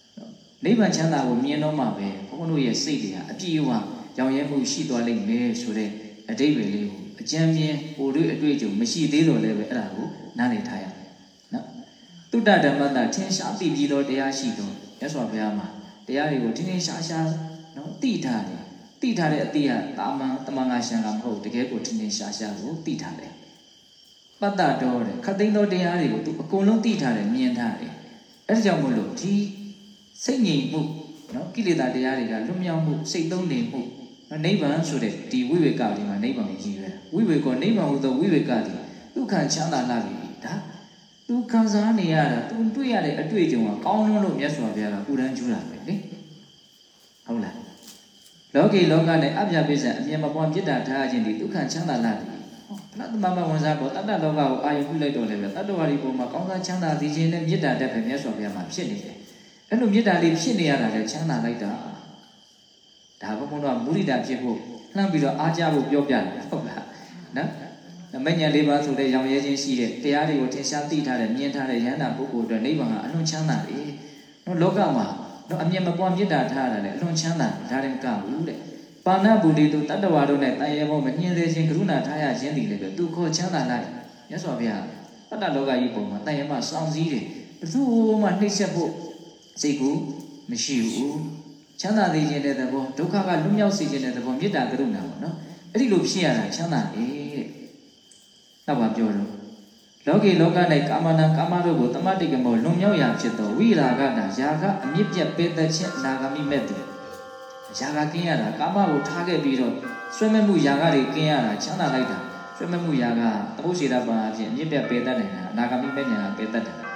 ။နိဗ္ဗာန်ချမ်းသာကိုမြင်တော့မှပဲဘုန်းဘုန်းတို့ရဲ့စိတ်တွေဟာအပြည့်အဝ ရောင်ရဲမှုရှိသွားလိမ့်မယ်ဆိုတဲ့အတိတ်ပဲလေးကိုအကြံမြင်ဟိုတို့အတွေ့အကြုံမရှိသေးတော့လည်းပဲအဲ့ဒါကိုနားလည်ထားရမယ်။နော်တုတ္တဓမ္မတာထင်ရှားသိပြီးသောတရားရှိသောမြတ်စွာဘုရားမှာတရားတွေကိုထင်းထင်းရှားရှားနော်သိထားတယ်သိထားတဲ့အတိအတာမန်တမန်ငါရှံကမဟုတ်တကယ်ကိုထင်းထင်းရှားရှားကိုသိထားတယ်ပတ္တတော်တဲ့ခတ်သိမ်းသောတရားတွေကိုသူအကုန်လုံးသိထားတယ်မြင်ထားတယ်အဲဒါကြောင့်မို့လို့ဒီစိတ်ငြိမ်မှုနော်ကိလေသာတရားတွေကလွတ်မြောက်မှုစိတ်သုံးနေမှု နော်နိဗ္ဗာန်ဆိုတဲ့ဒီဝိဝေကလေးမှာနိဗ္ဗာန်ကိုရည်ရွယ်တာဝိဝေကောနိဗ္ဗာန်ဟူသောဝိဝေကသည်ဒုက္ခချမ်းသာလာပြီဒါသူခံစားနေရတာသူတွေ့ရတဲ့အတွေ့အကြုံကကောင်းလွန်းလို့မြတ်စွာဘုရားကဥဒန်းကျူးတာပဲလေဟုတ်လားလောကီလောကနဲ့အပြပိစ္ဆာအမြင်မပွားပြစ်တာထားခြင်းဒီဒုက္ခချမ်းသာလာတယ်ဘုရားသမမဝန်စားပေါ်တတ္တလောကကိုအာယုပြုလိုက်တော့လည်းပဲတတ္တဝါဒီပုံမှာကောင်းစားချမ်းသာစေခြင်းနဲ့မေတ္တာတက်ပဲမြတ်စွာဘုရားမှာဖြစ်နေတယ်အဲ့လိုမေတ္တာလေးဖြစ်နေရတာလည်းချမ်းသာလိုက်တာ ဒါဘုံဘုံတော့မုရိဒာဖြစ်ဖို့လှမ်းပြီးတော့အားကြဖို့ပြောပြတယ်ဟုတ်လားနော်မဉ္ဇဉ်လေးပါဆိုတဲ့ရောင်ရဲခြင်းရှိတဲ့တရားတွေကိုထင်ရှားသိထားတဲ့မြင်ထားတဲ့ယန္တာပုဂ္ဂိုလ်အတွက်နိဗ္ဗာန်ကအလွန်ချမ်းသာတယ်နော်လောကမှာနော်အမြင်မပွားမြတ်တာထားရတယ်အလွန်ချမ်းသာဒါရင်ကဘူးတဲ့ပါဏဗုဒ္ဓေသူတတ္တဝါတို့နဲ့တန်ရေဘောမညှင်းသေးခြင်းကရုဏာထားရခြင်းတည်လေပဲသူခေါ်ချမ်းသာလိုက်မြတ်စွာဘုရားပတ္တလောကကြီးပုံမှာတန်ရေမစောင့်စည်းတယ်ဘယ်သူမှနှိမ့်ဆက်ဖို့စိတ်ကူမရှိဘူး ချမ်းသာစေခြင်းတဲ့သဘောဒုက္ခကလွတ်မြောက်စေခြင်းတဲ့သဘောမေတ္တာကရုဏာပေါ့နော်အဲ့ဒီလိုဖြစ်ရတာချမ်းသာတယ်တဲ့နောက်ပါပြောတော့လောကီလောက၌ကာမနာကာမတို့ကိုတမတိကမောလွန်မြောက်ရာဖြစ်သောဝိရာဂနာယာကအမြင့်ပြတ်ပေသက်ခြင်းအနာဂမိမဲ့တယ်ယာကကင်းရတာကာမကိုထားခဲ့ပြီးတော့ဆွဲမဲ့မှုယာကတွေကင်းရတာချမ်းသာလိုက်တာဆွဲမဲ့မှုယာကသဘုရှိတာပါအဖြစ်အမြင့်ပြတ်ပေသက်နိုင်တာအနာဂမိမဲ့ညာပေသက်တယ်အဲ့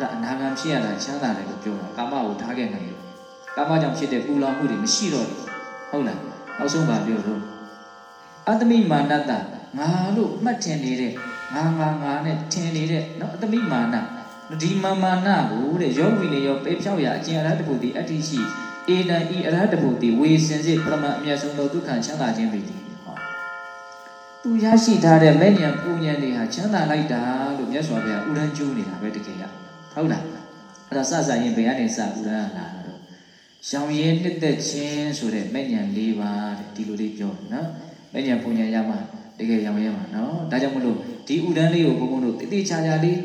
ဒါအနာဂံဖြစ်ရတာချမ်းသာတယ်လို့ပြောတာကာမကိုထားခဲ့နိုင်တယ် ကာမကြောင့်ဖြစ်တဲ့ပူလောင်မှုတွေမရှိတော့ဘူးဟုတ်လားနောက်ဆုံးပါပြောလို့အတ္တမိမာနတငါလို့မှတ်ထင်နေတဲ့ငါငါငါနဲ့ထင်နေတဲ့နော်အတ္တမိမာနဒီမာမာနကိုတဲ့ယောဂီနေရောပေဖြောက်ရအကျင့်အရဟတပုတိအတ္တိရှိအေတံဤအရဟတပုတိဝေစင်စစ်ပရမအမျက်ဆုံးသောဒုက္ခချမ်းသာခြင်းပေတည်ဟောသူရရှိထားတဲ့မဲ့ဉဏ်ပူဉဏ်တွေဟာချမ်းသာလိုက်တာလို့မြတ်စွာဘုရားဥရန်ကျိုးနေတာပဲတကယ်ရဟုတ်လားအဲ့ဒါစစရင်ဘယ်ကနေစဥရန်လာတာတော့ ရောင်ရဲနှစ်သက်ခြင်းဆိုတဲ့မဲ့ဉဏ်၄ပါးတဲ့ဒီလိုလေးပြောနော်မဲ့ဉဏ်ပူဉဏ်ရမှာတကယ်ရောင်ရဲမှာနော်ဒါကြောင့်မလို့ဒီဥဒန်းလေးကိုဘုန်းဘုန်းတို့တိတိကျကျလေး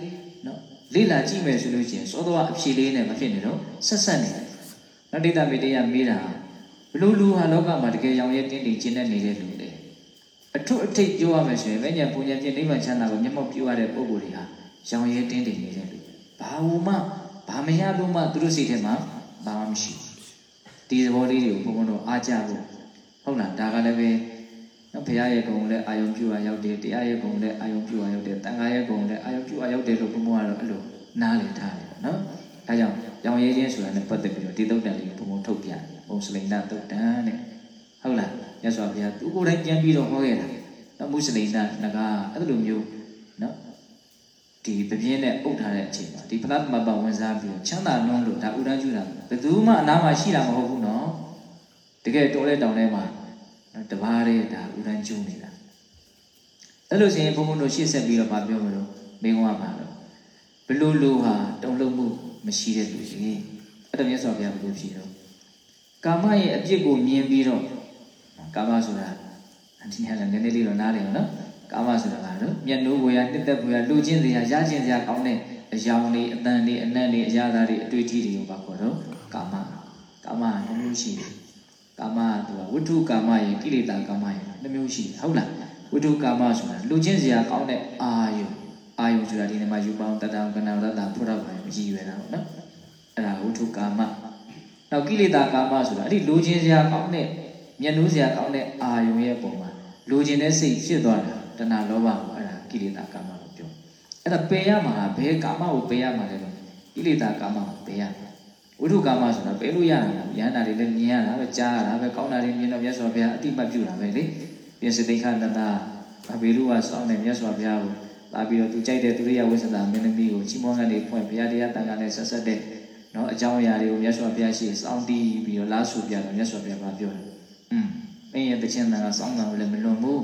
နော်လေ့လာကြည့်မယ်ဆိုလို့ရှိရင်သောတော်အဖြေလေးနဲ့မဖြစ်နေတော့ဆက်ဆက်နေတယ်နော်ဒိဋ္ဌမေတ္တရမေးတာဘလို့လူဟာလောကမှာတကယ်ရောင်ရဲတင်းတင်းကျင့်တဲ့နေတဲ့လူတွေအထုအထိတ်ပြောရမယ်ဆိုရင်မဲ့ညာပူညာပြည့်နိဗ္ဗာန်ချမ်းသာကိုမျက်မှောက်ပြုရတဲ့ပုဂ္ဂိုလ်တွေဟာရောင်ရဲတင်းတင်းနေတဲ့လူဘာဝမှဘာမရလို့မှသူတို့စိတ်ထဲမှာဘာမှမရှိဘူး ဒီသဘောလေးတွေကိုဘုန်းဘုန်းတို့အားကြဖို့ဟုတ်လားဒါကလည်းပဲနော်ဘုရားရဲ့ဂုဏ်လည်းအာယုံပြုရရောက်တယ်တရားရဲ့ဂုဏ်လည်းအာယုံပြုရရောက်တယ်တန်ခါရဲ့ဂုဏ်လည်းအာယုံပြုရရောက်တယ်လို့ဘုံဘုံကတော့အဲ့လိုနားလည်ထားတယ်နော်အဲကြောင့်ရောင်ရဲခြင်းဆိုတာနဲ့ပတ်သက်ပြီးတော့ဒီသုတ်တန်လေးဘုံဘုံထုတ်ပြန်ဘုံစလိန်နာသုတ်တန်တဲ့ဟုတ်လားမြတ်စွာဘုရားသူကိုယ်တိုင်ပြန်ပြီးတော့ဟောခဲ့တာနော်မုစလိန်နာငကားအဲ့လိုမျိုးနော် ဒီပပြင်းနဲ့အုပ်ထားတဲ့အချိန်မှာဒီဖလားမပဝင်စားပြီးတော့ချမ်းသာလွန်းလို့ဒါဥဒန်းကျူတာဘယ်သူမှအနားမှာရှိတာမဟုတ်ဘူးနော်တကယ်တော်တဲ့တောင်ထဲမှာတဘာတဲ့ဒါဥဒန်းကျူနေတာအဲ့လိုဆိုရင်ဘုံဘုံတို့ရှေ့ဆက်ပြီးတော့ဗာပြောမလို့မင်းကပါတော့ဘလို့လူဟာတုံ့လုံမှုမရှိတဲ့လူကြီးအဲ့ဒါမြတ်စွာဘုရားဘယ်လိုဖြစ်တော့ကာမရဲ့အပြစ်ကိုမြင်ပြီးတော့ကာမဆိုတာဒီဟာလည်းနည်းနည်းလေးတော့နားလည်အောင်နော် ကာမဆိုတာကတော့မျက်နှိုးဝေရနှစ်သက်ဝေရလူချင်းစရာရချင်းစရာကောင်းတဲ့အယောင်လေးအတန်လေးအနက်လေးအရာသားလေးအတွေ့အထိတွေကိုပါခေါ်တော့ကာမကာမကမျိုးရှိတယ်ကာမကသူကဝိထုကာမရဲ့ကိလေသာကာမရဲ့နှမျိုးရှိတယ်ဟုတ်လားဝိထုကာမဆိုတာလူချင်းစရာကောင်းတဲ့အာယုအာယုဆိုတာဒီနေ့မှာယူပေါင်းတတံကဏ္ဍရတ္တဖုရဘာရည်ရွယ်တာပေါ့နော်အဲ့ဒါဝိထုကာမနောက်ကိလေသာကာမဆိုတာအဲ့ဒီလူချင်းစရာကောင်းတဲ့မျက်နှိုးစရာကောင်းတဲ့အာယုရဲ့ပုံမှာလူချင်းတဲ့စိတ်ဖြစ်သွားတာ တဏှာလောဘကိုအဲ့ဒါကိလေသာကာမလို့ပြောအဲ့ဒါပယ်ရမှာဘယ်ကာမကိုပယ်ရမှာလဲလို့ကိလေသာကာမကိုပယ်ရမှာဝိထုကာမဆိုတာပယ်လို့ရတာရဟန္တာတွေလည်းမြင်ရတာပဲကြားရတာပဲကောင်းတာတွေမြင်တော့မြတ်စွာဘုရားအတိမတ်ပြုတာပဲလေပြင်စသိခန္တတာအဘိဓုဝါစောင်းတဲ့မြတ်စွာဘုရားကိုလာပြီးတော့သူကြိုက်တဲ့သူရိယဝိသတာမင်းသမီးကိုချီးမွမ်းကနေဖွင့်ဘုရားတရားတန်ခါနဲ့ဆက်ဆက်တဲ့နော်အကြောင်းအရာတွေကိုမြတ်စွာဘုရားရှိစောင်းတီးပြီးတော့လားဆူပြတော့မြတ်စွာဘုရားကပြောတယ်อืมမင်းရဲ့တခြင်းတန်ကစောင်းတာကိုလည်းမလွန်ဘူး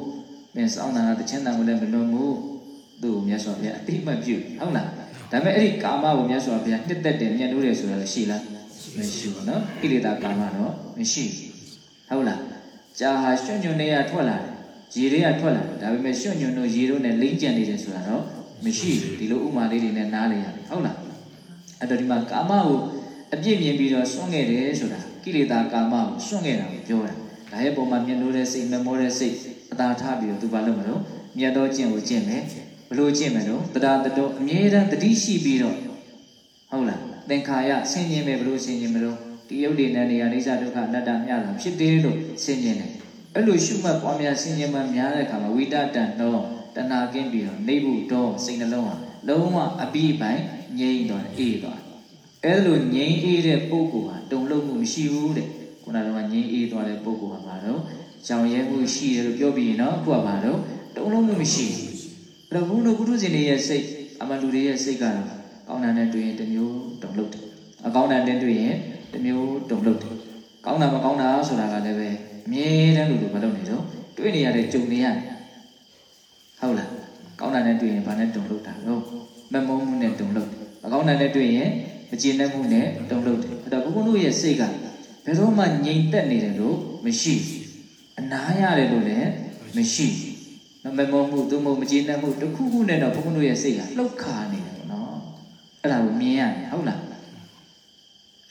မင်းစောင်းတာကတခြင်းတန်ကိုလည်းမလွန်ဘူးသူ့ကိုမြတ်စွာဘုရားအတိမတ်ပြုဟုတ်လားဒါပေမဲ့အဲ့ဒီကာမကိုမြတ်စွာဘုရားနှစ်သက်တယ်မြတ်လို့တယ်ဆိုတာလည်းရှိလားမရှိဘူးနော်ဣရိတာကာမတော့မရှိဟုတ်လားကြာဟာရွှွညွန်တွေကထွက်လာတယ်ရေတွေကထွက်လာတယ်ဒါပေမဲ့ရွှွညွန်တို့ရေတို့နဲ့လိမ့်ကြံနေတယ်ဆိုတာတော့မရှိဘူးဒီလိုဥမာလေးတွေနဲ့နားလေရတယ်ဟုတ်လားအဲ့တော့ဒီမှာကာမကိုအပြည့်မြင်ပြီးတော့စွန့်ခဲ့တယ်ဆိုတာကိလေသာကာမကိုစွန့်ခဲ့တာကိုပြောတာ ဒါရဲ့ပုံမှာမျက်နှိုးတဲ့စိတ်မမောတဲ့စိတ်အသာထားပြီးတော့သူဘာလုပ်မလို့မြတ်သောကျင့်ကိုကျင့်မယ်ဘလို့ကျင့်မယ်တော့တရားတော်အမြဲတမ်းတတိရှိပြီးတော့ဟုတ်လားသင်္ခါရဆင်ញင်မယ်ဘလို့ဆင်ញင်မလို့ဒီယုတ်ဒီနံနေရာအိဋ္ဌဒုက္ခအနတ္တမြတာဖြစ်တယ်လို့ဆင်ញင်တယ်အဲ့လိုရှုမှတ်ပွားများဆင်ញင်မှများတဲ့အခါမှာဝိတတန်တော့တဏှာကင်းပြီးတော့နေဘူးတော့စိတ်နှလုံးဟာလုံးဝအပိပိုင်ငြိမ့်သွားတယ်အေးသွားတယ်အဲ့လိုငြိမ့်အေးတဲ့ပုဂ္ဂိုလ်ဟာတုံ့လုံးမှုမရှိဘူးတဲ့ခု နကငြိမ့်အေးသွားတဲ့ပုဂ္ဂိုလ်ဟာဘာလို့ကြောင်ရဲမှုရှိတယ်လို့ပြောပြီးရင်တော့ခုကဘာလို့တုံ့လုံးမှုမရှိဘူးအဲ့တော့ဘုန်းတော်ကုထုဇင်တွေရဲ့စိတ်အမှန်လူတွေရဲ့စိတ်ကတော့ကောင်းတာနဲ့တွေ့ရင်တစ်မျိုးတုံ့လုံးတယ်အကောင်းတာနဲ့တွေ့ရင်တစ်မျိုးတုံ့လုံးတယ်ကောင်းတာမကောင်းတာဆိုတာကလည်းပဲအမြဲတမ်းလို့လို့မလုပ်နေတော့တွေ့နေရတဲ့ကြုံနေရတယ်ဟုတ်လားကောင်းတာနဲ့တွေ့ရင်ဘာနဲ့တုံလို့တာလို့မမုန်းမှုနဲ့တုံလို့မကောင်းတာနဲ့တွေ့ရင်မကျေနပ်မှုနဲ့တုံလို့တယ်အဲ့တော့ဘုန်းဘုန်းတို့ရဲ့စိတ်က ဘယ်တော့မှငြိမ်သက်နေတယ်လို့မရှိအနာရတယ်လို့လည်းမရှိနော်မမုန်းမှုသို့မဟုတ်မကျေနပ်မှုတစ်ခုခုနဲ့တော့ဘုန်းဘုန်းတို့ရဲ့စိတ်ကလှုပ်ခါနေတယ်ပေါ့နော်အဲ့ဒါကိုမြင်ရတယ်ဟုတ်လား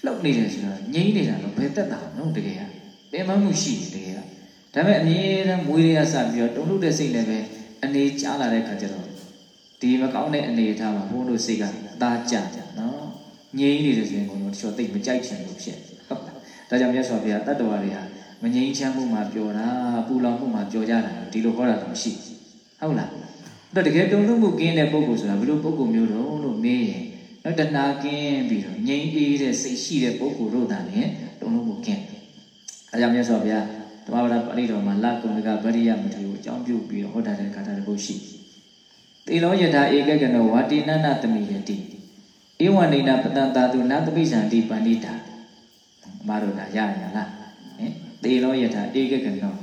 လှုပ်နေတယ်ဆိုတော့ငြိမ်နေတာတော့ဘယ်သက်တာနော်တကယ်ကပင်မမှုရှိတယ်တကယ်ကဒါပေမဲ့အမြဲတမ်းမွေးရရစပြီးတော့တုံ့လို့တဲ့စိတ်လည်းပဲအနေကြားလာတဲ့ခါကျတော့ဒီမကောင်းတဲ့အနေအထားမှာဘုန်းတို့စိတ်ကသားကြတယ်နော်ငြိမ်နေတယ်ဆိုရင်ဘုန်းတို့တချို့သိမကြိုက်ချင်လို့ဖြစ်ဟုတ်လား ဒါကြောင့်မြတ်စွာဘုရားတတ္တဝါတွေဟာမငြိမ်ချမ်းမှုမှာပျော်တာပူလောင်မှုမှာပျော်ကြတာဒီလိုဟောတာတော့မရှိဟုတ်လားအဲ့တော့တကယ်တုံ့လို့မှုကင်းတဲ့ပုဂ္ဂိုလ်ဆိုတာဘယ်လိုပုဂ္ဂိုလ်မျိုးတော့လို့မေးရင်နော်တဏှာကင်းပြီးတော့ငြိမ်အေးတဲ့စိတ်ရှိတဲ့ပုဂ္ဂိုလ်တို့သာလေတုံ့လို့မှုကင်းအဲကြောင့်မြတ်စွာဘုရားဓမ္မပဒပါဠိတော်မှာလကုဏကဗရိယမထေကိုအကြောင်းပြုပြီးတော့ဟောတာတဲ့ခါတာတစ်ခုရှိတေလောယထာဧကကနောဝါတိနနတမိယတိဧဝနိနာပတံတာတုနတပိစံတိပန္တိ တာမတို့ကရရလားဟင်တေလောယထာဧကကနော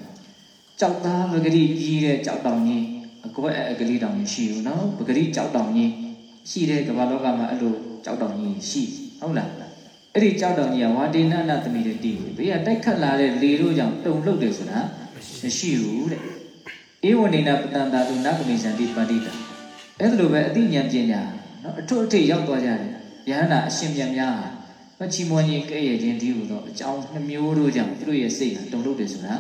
ကြောက်သားပဂရိကြီးတဲ့ကြောက်တောင်ကြီးအကွက်အကလေးတောင်ကြီးရှိဘူးနော်ပဂရိကြောက်တောင်ကြီးရှိတဲ့ကမ္ဘာလောကမှာအဲ့လိုကြောက်တောင်ကြီးရှိဟုတ်လားအဲ့ဒီကြောက်တောင်ကြီးကဝါတိနနတမိယတိဘေးကတိုက်ခတ်လာတဲ့လေတို့ကြောင့်တုံလှုပ်တယ်ဆိုတာမရှိဘူးတဲ့ဧဝနိနာပတံတာတုနတပိစံတိပန္တိတာအဲ့ဒါလိုပဲအသိဉာဏ်ပညာနော်အထွတ်အထိပ်ရောက်သွားကြတယ်ယဟန္တာအရှင်မြတ်များဟာ မချီမွန်ကြီးကဲ့ရဲ့ခြင်းဒီဟူသောအကြောင်းနှမျိုးတို့ကြောင့်သူတို့ရဲ့စိတ်ဟာတုန်လှုပ်တယ်ဆိုတာ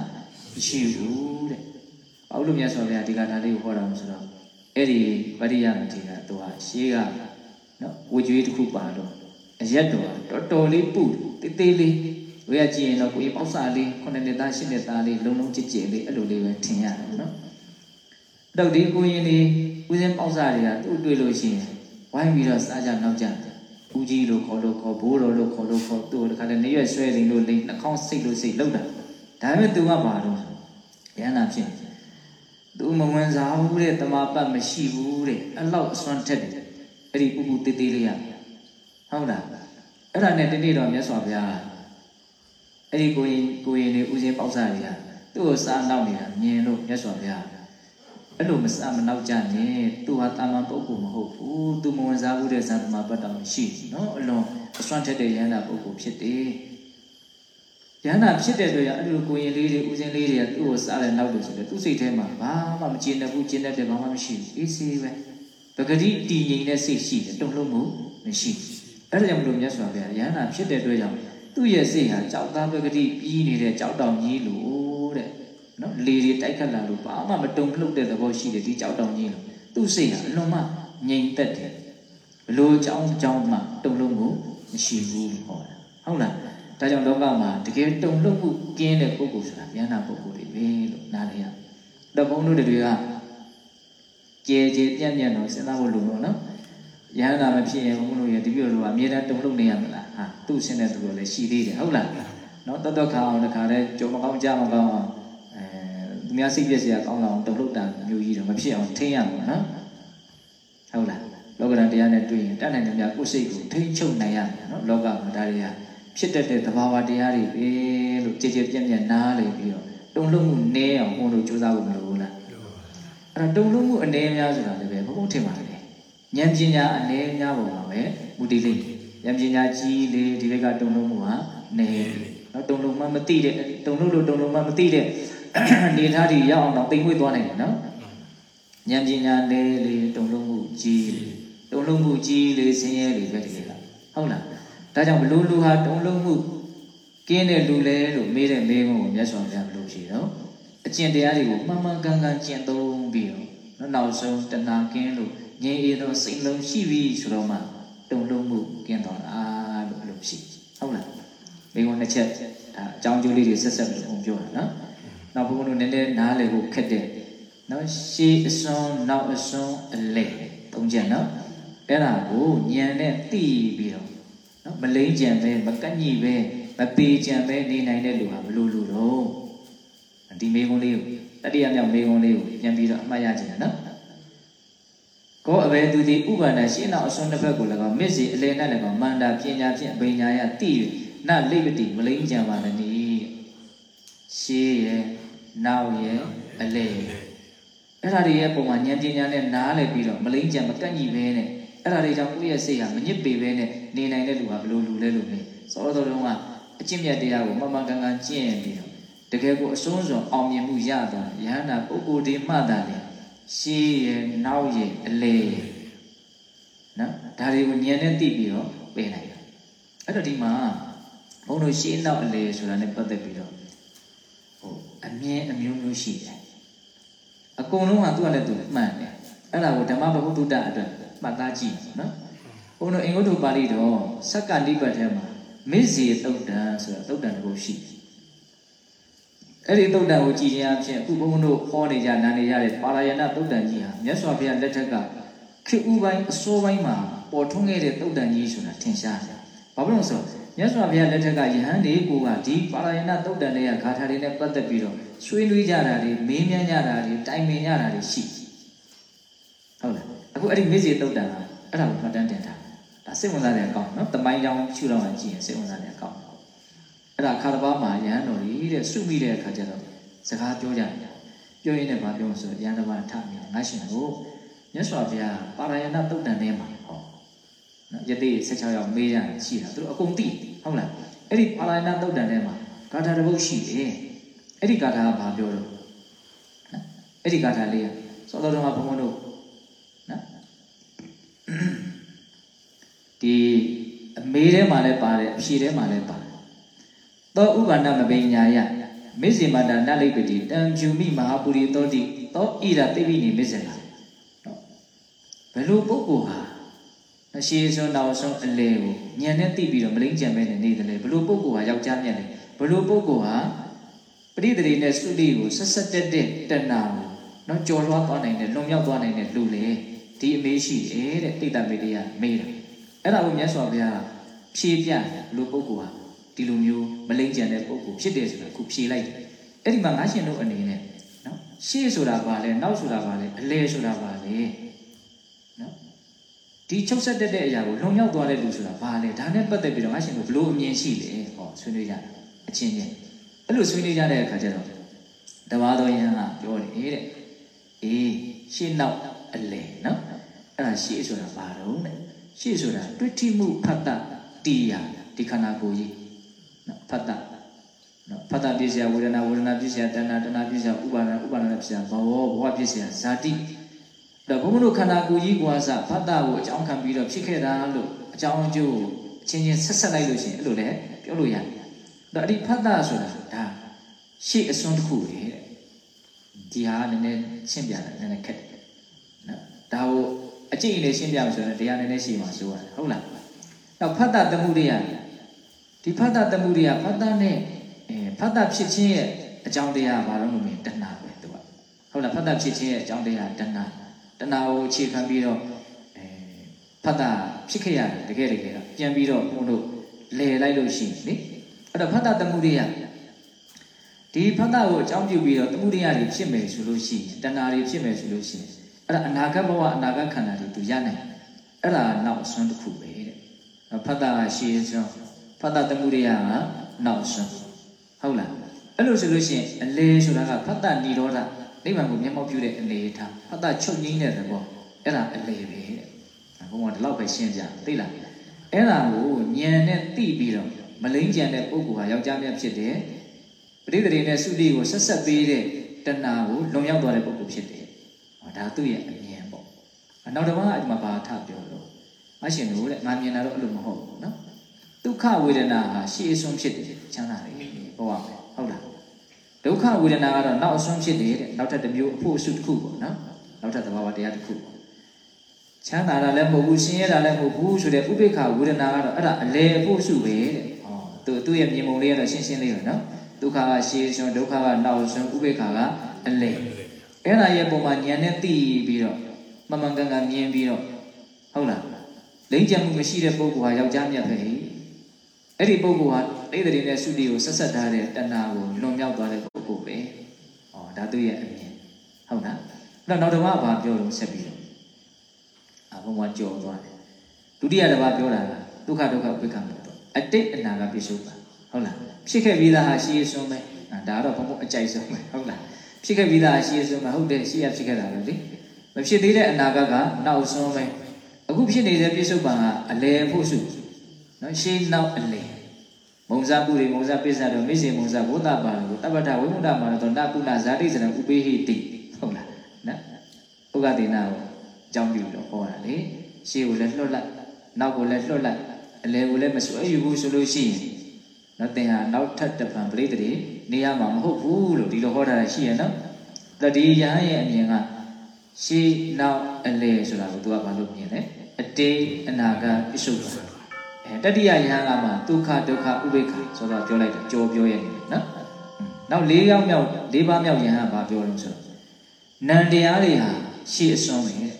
မရှိဘူးတဲ့။ဘာလို့မြတ်စွာဘုရားဒီကဒါလေးကိုဟောတာမဆိုတော့အဲ့ဒီပရိယမတိကသူဟာရှေးကနော်ဝေကျွေးတစ်ခုပါတော့အရက်တော်တော်တော်လေးပုတေးသေးလေးဝေရကြည့်ရင်တော့ကိုကြီးပေါက်စာလေးခုနှစ်နှစ်သားရှစ်နှစ်သားလေးလုံလုံကြည်ကြည်လေးအဲ့လိုလေးပဲထင်ရတယ်နော်။တော့ဒီကိုရင်လေးဦးစင်းပေါက်စာတွေကသူ့တွေ့လို့ရှိရင်ဝိုင်းပြီးတော့စားကြနောက်ကြတယ် ဦးကြီးလို့ခေါ်လို့ခေါ်ဘိုးတော်လို့ခေါ်လို့ခေါ်သူ့တခါတည်းနေရွက်ဆွဲလိန်လို့လိန်နှာခေါင်းစိတ်လို့စိတ်လောက်တာဒါပေမဲ့သူကဘာလို့ရဟနာဖြစ်နေသူမဝင်စားဘူးတဲ့တမာပတ်မရှိဘူးတဲ့အလောက်အစွမ်းထက်တယ်အဲ့ဒီပူပူတေးသေးလေးရဟုတ်လားအဲ့ဒါနဲ့တနေ့တော့မြတ်စွာဘုရားအဲ့ဒီကိုရင်ကိုရင်တွေဦးစင်းပေါက်စားတွေကသူ့ကိုစားနောက်နေတာမြင်လို့မြတ်စွာဘုရား အဲ့လိုမစမနောက်ကြနဲ့သူဟာတာမန်ပုဂ္ဂိုလ်မဟုတ်ဘူးသူမဝင်စားဘူးတဲ့ဇန်တမပတ်တော်ရှိနော်အလွန်အစွမ်းထက်တဲ့ယန္တာပုဂ္ဂိုလ်ဖြစ်တယ်ယန္တာဖြစ်တဲ့အတွက်ရအဲ့လိုကိုရင်လေးတွေဦးစင်းလေးတွေကသူ့ကိုစားတယ်နောက်တယ်ဆိုတော့သူ့စိတ်ထဲမှာဘာမှမကျေနပ်ဘူးကျေနပ်တယ်ဘာမှမရှိဘူးအေးဆေးပဲပဂတိတည်ငြိမ်တဲ့စိတ်ရှိတယ်တုံ့လို့မှုမရှိအဲ့ဒါကြောင့်မလို့မြတ်စွာဘုရားယန္တာဖြစ်တဲ့အတွက်ကြောင့်သူ့ရဲ့စိတ်ဟာကြောက်သားပဂတိပြီးနေတဲ့ကြောက်တောင်ကြီးလို့တဲ့ နော်လေတွေတိုက်ခတ်လာလို့ဘာမှမတုံ့လှုပ်တဲ့သဘောရှိတယ်ဒီကြောက်တောင်ကြီးလို့သူ့စိတ်ဟာအလွန်မှငြိမ်သက်တယ်ဘလို့အကြောင်းအကြောင်းမှတုံ့လှုပ်မှုမရှိဘူးလို့ဟောတာဟုတ်လားဒါကြောင့်လောကမှာတကယ်တုံ့လှုပ်မှုကင်းတဲ့ပုဂ္ဂိုလ်ဆိုတာဉာဏပုဂ္ဂိုလ်တွေပဲလို့နားလည်ရတော့ဘုန်းတို့တွေကကြဲကြဲပြန့်ပြန့်တော့စဉ်းစားဖို့လိုတော့နော်ယဟန္တာမဖြစ်ရင်ဘုန်းတို့ရတပြည့်တို့ကအမြဲတမ်းတုံ့လှုပ်နေရမလားဟာသူ့ဆင်းတဲ့သူတို့လည်းရှိသေးတယ်ဟုတ်လားနော်တတ်ခါအောင်တခါလဲကြုံမကောင်းကြမကောင်းအောင်အဲ သူများစိတ်ပြည့်စရာကောင်းအောင်တုံ့လှုပ်တာမျိုးကြီးတော့မဖြစ်အောင်ထိန်းရမှာနော်ဟုတ်လားလောကဓာတ်တရားနဲ့တွေ့ရင်တတ်နိုင်တယ်များကိုယ်စိတ်ကိုထိန်းချုပ်နိုင်ရမယ်နော်လောကမှာဒါတွေကဖြစ်တတ်တဲ့သဘာဝတရားတွေပဲလို့ကြည်ကြည်ပြန့်ပြန့်နားလည်ပြီးတော့တုံ့လှုပ်မှုနည်းအောင်ဘုန်းတို့ကြိုးစားဖို့မလိုဘူးလားအဲ့ဒါတုံ့လှုပ်မှုအနေအများဆိုတာလည်းပဲဘုန်းထင်ပါလေဉာဏ်ပညာအနေအများပုံမှာပဲမူတည်လိမ့်ဉာဏ်ပညာကြီးလေဒီဘက်ကတုံ့လှုပ်မှုဟာနည်းနော်တုံ့လှုပ်မှမသိတဲ့တုံ့လှုပ်လို့တုံ့လှုပ်မှမသိတဲ့ နေသားတွေရောက်အောင်တော့တိမ်မွေ့သွားနိုင်တယ်နော်ဉာဏ်ပညာနည်းလေတုံ့လှုပ်မှုကြီးလေတုံ့လှုပ်မှုကြီးလေဆင်းရဲလေပဲတကယ်လားဟုတ်လားဒါကြောင့်ဘလို့လူဟာတုံ့လှုပ်မှုကင်းတဲ့လူလဲလို့မေးတဲ့မေးခွန်းကိုမြတ်စွာဘုရားဘလို့ရှိတော့အကျင့်တရားတွေကိုမှန်မှန်ကန်ကန်ကျင့်သုံးပြီးတော့နော်နောက်ဆုံးတဏှာကင်းလို့ငြိမ်းအေးသောစိတ်လုံးရှိပြီဆိုတော့မှတုံ့လှုပ်မှုကင်းသွားတာလို့အဲ့လိုရှိဟုတ်လားမေးခွန်းတစ်ချက်ဒါအကြောင်းကျိုးလေးတွေဆက်ဆက်ပြီးပြောတာနော် နောက်ဘုန်းဘုန်းတို့နည်းနည်းနားလည်ဖို့ခက်တဲ့နော်ရှေးအစွန်းနောက်အစွန်းအလဲသုံးချက်နော်အဲ့ဒါကိုဉာဏ်နဲ့သိပြီးတော့နော်မလိမ့်ကြံပဲမကန့်ညိပဲမပေကြံပဲနေနိုင်တဲ့လူဟာဘလို့လူတော့ဒီမေခွန်းလေးကိုတတိယမြောက်မေခွန်းလေးကိုပြန်ပြီးတော့အမှတ်ရကြတယ်နော်ကိုအဘယ်သူဒီဥပါဒရှင်းနောက်အစွန်းတစ်ဖက်ကိုလည်းကောမစ္စီအလေနဲ့လည်းကောမန္တာပညာဖြင့်အဘိညာယတိနလိပတိမလိမ့်ကြံပါနဲ့ရှေးရဲ့ နောက်ရဲ့အလေရဲ့အဲ့ဒါတွေရဲ့ပုံမှာဉာဏ်ပညာနဲ့နားလည်ပြီးတော့မလိမ့်ကြံမကန့်ညီပဲနဲ့အဲ့ဒါတွေကြောင့်ကိုယ့်ရဲ့စိတ်ဟာမညစ်ပေပဲနဲ့နေနိုင်တဲ့လူဟာဘယ်လိုလူလဲလို့လဲစောစောတုန်းကအကျင့်မြတ်တရားကိုမမှန်ကန်ကန်ကျင့်ရပြီးတော့တကယ်ကိုအဆုံးစွန်အောင်မြင်မှုရတာယဟန္တာပုဂ္ဂိုလ်ဒီမှတ်တာလေရှေးရဲ့နောက်ရဲ့အလေရဲ့နော်ဒါတွေကိုဉာဏ်နဲ့သိပြီးတော့ပယ်လိုက်တာအဲ့တော့ဒီမှာဘုန်းတို့ရှေးနောက်အလေဆိုတာနဲ့ပတ်သက်ပြီးတော့ဟို အမြင်အမျိုးမျိုးရှိတယ်အကုန်လုံးဟာသူ့အလည်းသူမှန်တယ်အဲ့ဒါကိုဓမ္မဘဟုတုတ္တအတွက်မှတ်သားကြည့်နော်ဘုန်းတို့အင်္ဂုတ္တပါဠိတော်စက္ကနိပတ်ထဲမှာမေဇေတုတ်တံဆိုတာတုတ်တံတစ်ခုရှိတယ်အဲ့ဒီတုတ်တံကိုကြည်ခြင်းအဖြစ်အခုဘုန်းတို့ဟောနေကြနားနေရတဲ့ပါရယနာတုတ်တံကြီးဟာမြတ်စွာဘုရားလက်ထက်ကခေဥပိုင်းအစိုးပိုင်းမှာပေါ်ထွန်းခဲ့တဲ့တုတ်တံကြီးဆိုတာထင်ရှားတယ်။ဘာဖြစ်လို့ဆို မြတ်စွာဘုရားလက်ထက်ကယဟန်တွေကိုကဒီပါရယနာတုတ်တံတွေကဂါထာတွေနဲ့ပတ်သက်ပြီးတော့ဆွေးနွေးကြတာတွေမေးမြန်းကြတာတွေတိုင်ပင်ကြတာတွေရှိဟုတ်လားအခုအဲ့ဒီမေဇေတုတ်တံကအဲ့ဒါကိုမှတ်တမ်းတင်ထားဒါစိတ်ဝင်စားတဲ့အကောင့်နော်တမိုင်းကြောင်ရှုတော့မှကြည့်ရင်စိတ်ဝင်စားတဲ့အကောင့်အဲ့ဒါခါတစ်ပါးမှာယဟန်တော်ကြီးတဲ့စုမိတဲ့အခါကျတော့စကားပြောကြတယ်ပြောရင်းနဲ့ဗာပြောဆိုရန်တစ်ပါးထမြင်ငါရှင်ကိုမြတ်စွာဘုရားပါရယနာတုတ်တံထဲမှာဟောနော် ယတိ16ရောက်မေးရတယ်ရှိတာသူတို့အကုန်သိဟုတ်လားအဲ့ဒီပါရယနာတုတ်တံထဲမှာဂါထာတစ်ပုဒ်ရှိတယ်အဲ့ဒီဂါထာကဘာပြောတော့နော်အဲ့ဒီဂါထာလေးကသောတော်တော်မှာဘုံဘုံတို့နော်ဒီအမေးထဲမှာလည်းပါတယ်အဖြေထဲမှာလည်းပါတယ်သောဥပါဏမပိညာယမေဇိမတာနလိပတိတံဖြူမိမဟာပုရိသောတိသောဣရတိပိနိမေဇလာနော်ဘယ်လိုပုဂ္ဂိုလ်ဟာအ ရှိစွန်းတော်ဆုံးအလေကိုညံနဲ့သိပြီးတော့မလိမ့်ကြံပဲနေနေတယ်လေဘယ်လိုပုဂ္ဂိုလ်ဟာယောက်ျားမြတ်လဲဘယ်လိုပုဂ္ဂိုလ်ဟာပရိသေနဲ့သုတိကိုဆက်ဆက်တက်တက်တဏှာကိုနော်ကြော်လွှားသွားနိုင်တယ်လွန်မြောက်သွားနိုင်တယ်လူလေဒီအမေးရှိတယ်တဲ့တိတ္တမေတ္တရမေးတာအဲ့ဒါကိုမြတ်စွာဘုရားဖြေပြလူပုဂ္ဂိုလ်ဟာဒီလိုမျိုးမလိမ့်ကြံတဲ့ပုဂ္ဂိုလ်ဖြစ်တယ်ဆိုတာခုဖြေလိုက်တယ်အဲ့ဒီမှာငါရှင်တို့အနေနဲ့နော်ရှေ့ဆိုတာဘာလဲနောက်ဆိုတာဘာလဲအလဲဆိုတာဘာလဲနော် ဒီချုပ်ဆက်တက်တဲ့အရာကိုလုံရောက်သွားတဲ့လူဆိုတာဘာလဲဒါနဲ့ပတ်သက်ပြီးတော့ငါရှင်တို့ဘလို့အမြင်ရှိလဲဟောဆွေးနွေးကြတာအချင်းချင်းအဲ့လိုဆွေးနွေးကြတဲ့အခါကျတော့တဘာတော်ယဟန်ကပြောတယ်တဲ့အေးရှေ့နောက်အလဲနော်အဲ့ဒါရှေ့ဆိုတာဘာတော့လဲရှေ့ဆိုတာတွေ့ထိမှုဖတ်တတီးရဒီခန္ဓာကိုယ်ကြီးနော်ဖတ်တနော်ဖတ်တပြည့်စရာဝေဒနာဝေဒနာပြည့်စရာတဏှာတဏှာပြည့်စရာဥပါဒနာဥပါဒနာပြည့်စရာဘဝဘဝပြည့်စရာဇာတိ ဒါဘုံဘုံတို့ခန္ဓာကိုယ်ကြီးကွာစဖတ်တကိုအကြောင်းခံပြီးတော့ဖြစ်ခဲ့တာလို့အကြောင်းအကျိုးကိုအချင်းချင်းဆက်ဆက်လိုက်လို့ရှိရင်အဲ့လိုလေပြောလို့ရတယ်ဒါအဲ့ဒီဖတ်တဆိုတာဒါရှေ့အစွန်းတစ်ခုလေတဲ့ဒီဟာနည်းနည်းရှင်းပြတာနည်းနည်းခက်တယ်နော်ဒါကိုအကျင့်လေးရှင်းပြမှဆိုရင်တရားနည်းနည်းရှိမှဆိုရတယ်ဟုတ်လားနောက်ဖတ်တသမှုရိယဒီဖတ်တသမှုရိယဖတ်တနဲ့အဲဖတ်တဖြစ်ခြင်းရဲ့အကြောင်းတရားဘာလို့လို့မြင်တဏှာပဲသူကဟုတ်လားဖတ်တဖြစ်ခြင်းရဲ့အကြောင်းတရားတဏှာ တဏှာကိုအခြေခံပြီးတော့အဲဖတ်တဖြစ်ခဲ့ရတယ်တကယ်တကယ်ကပြန်ပြီးတော့ဘုန်းတို့လဲလိုက်လို့ရှိရင်လေအဲ့တော့ဖတ်တသမှုရိယဒီဖတ်တကိုအကြောင်းပြုပြီးတော့သမှုရိယတွေဖြစ်မယ်ဆိုလို့ရှိရင်တဏှာတွေဖြစ်မယ်ဆိုလို့ရှိရင်အဲ့ဒါအနာဂတ်ဘဝအနာဂတ်ခန္ဓာတွေသူရနိုင်အဲ့ဒါနောက်အစွန်းတစ်ခုပဲတဲ့ဖတ်တာကရှေးစွန်းဖတ်တာသမှုရိယကနောက်စွန်းဟုတ်လားအဲ့လိုဆိုလို့ရှိရင်အလေဆိုတာကဖတ်တာនិရောဓ နိဗ္ဗာန်ကိုမျက်မှောက်ပြုတဲ့အနေထားဖတ်တာချုပ်ငိမ့်တဲ့သဘောအဲ့ဒါအလေပဲတဲ့ဘုံကဒီလောက်ပဲရှင်းပြသိလားအဲ့ဒါကိုဉာဏ်နဲ့သိပြီးတော့မလိမ့်ကြံတဲ့ပုဂ္ဂိုလ်ဟာယောက်ျားမြတ်ဖြစ်တယ်ပရိသေတွေနဲ့သုတိကိုဆက်ဆက်ပေးတဲ့တဏှာကိုလွန်ရောက်သွားတဲ့ပုဂ္ဂိုလ်ဖြစ်တယ်ဒါသူ့ရဲ့အမြင်ပေါ့နောက်တစ်ပါးအဲ့ဒီမှာဘာထပြောလို့အရှင်တို့တဲ့ငါမြင်တာတော့အဲ့လိုမဟုတ်ဘူးနော်ဒုက္ခဝေဒနာဟာရှေးအစွန်းဖြစ်တယ်ချမ်းသာတယ်ဟောရမယ်ဟုတ်လား ဒုက္ခဝေဒနာကတော့နောက်အစွန်းဖြစ်တယ်တဲ့နောက်ထပ်တစ်မျိုးအဖို့အစုတစ်ခုပေါ့နော်နောက်ထပ်သဘာဝတရားတစ်ခုပေါ့ချမ်းသာတာလည်းမဟုတ်ဘူးဆင်းရဲတာလည်းမဟုတ်ဘူးဆိုတဲ့ဥပိ္ပခဝေဒနာကတော့အဲ့ဒါအလေအဖို့အစုပဲတဲ့ဟောသူသူ့ရဲ့မြင်ပုံလေးကတော့ရှင်းရှင်းလေးပဲနော်ဒုက္ခကရှေးအစွန်းဒုက္ခကနောက်အစွန်းဥပိ္ပခကအလေအဲ့ဒါရဲ့ပုံမှာဉာဏ်နဲ့သိပြီးတော့မမှန်ကန်ကန်မြင်ပြီးတော့ဟုတ်လားလိမ့်ကြမှုမရှိတဲ့ပုဂ္ဂိုလ်ဟာယောက်ျားမြတ်ပဲအဲ့ဒီပုဂ္ဂိုလ်ဟာတိတ်တည်းနဲ့သုတိကိုဆက်ဆက်ထားတဲ့တဏှာကိုလွန်မြောက်သွားတဲ့ပုဂ္ဂိုလ်ပဲ။ဩဒါ သူ့ရဲ့အမြင်ဟုတ်လား။အဲ့တော့နောက်တစ်ပါးဘာပြောလို့ဆက်ပြီးတော့အဘုံကကြော်သွားတယ်။ဒုတိယတစ်ပါးပြောတာကဒုက္ခဒုက္ခဥပ္ပခမေတ္တအတိတ်အနာကပြစ္ဆုတ်ပါဟုတ်လား။ဖြစ်ခဲ့ပြီးသားဟာရှိရစွန်းပဲဒါကတော့ဘုံဘုံအကြိုက်ဆုံးပဲဟုတ်လားဖြစ်ခဲ့ပြီးသားအရှိအဆုံးပဲဟုတ်တယ်ရှိရဖြစ်ခဲ့တာပဲလေမဖြစ်သေးတဲ့အနာဂတ်ကနောက်ဆုံးပဲအခုဖြစ်နေတဲ့ပြစ္ဆုတ်ပံကအလယ်ဖို့စုနော်ရှေးနောက်အလယ် မုံဇာပုရိမုံဇာပိစ္ဆာတို့မိစေမုံဇာဘုဒ္ဓပါဠိကိုတပ္ပတဝိမုဒ္ဓမာတော့နကုဏဇာတိစရဥပေဟိတိဟုတ်လားနော်ဥက္ကဒေနာကိုအကြောင်းပြုလို့ဟောတာလေရှေးကိုလည်းလွတ်လိုက်နောက်ကိုလည်းလွတ်လိုက်အလယ်ကိုလည်းမဆွဲယူဘူးဆိုလို့ရှိရင်နော်သင်ဟာနောက်ထပ်တစ်ဖန်ပြိတ္တိနေရမှာမဟုတ်ဘူးလို့ဒီလိုဟောတာရှိရနော်တတိယရဲ့အမြင်ကရှေးနောက်အလယ်ဆိုတာကိုသူကဘာလို့မြင်လဲအတေးအနာဂတ်ပြစ္ဆုတ်ပါအဲ တတိယယဟန်ကမှဒုက္ခဒုက္ခဥပိ္ပခာဆိုတော့ပြောလိုက်တယ်ကြော်ပြောရတယ်နော်နောက်၄ယောက်မြောက်၄ပါးမြောက်ယဟန်ကဘာပြောလို့ဆိုတော့နံတရားတွေဟာရှေးအစွန်းပဲတဲ့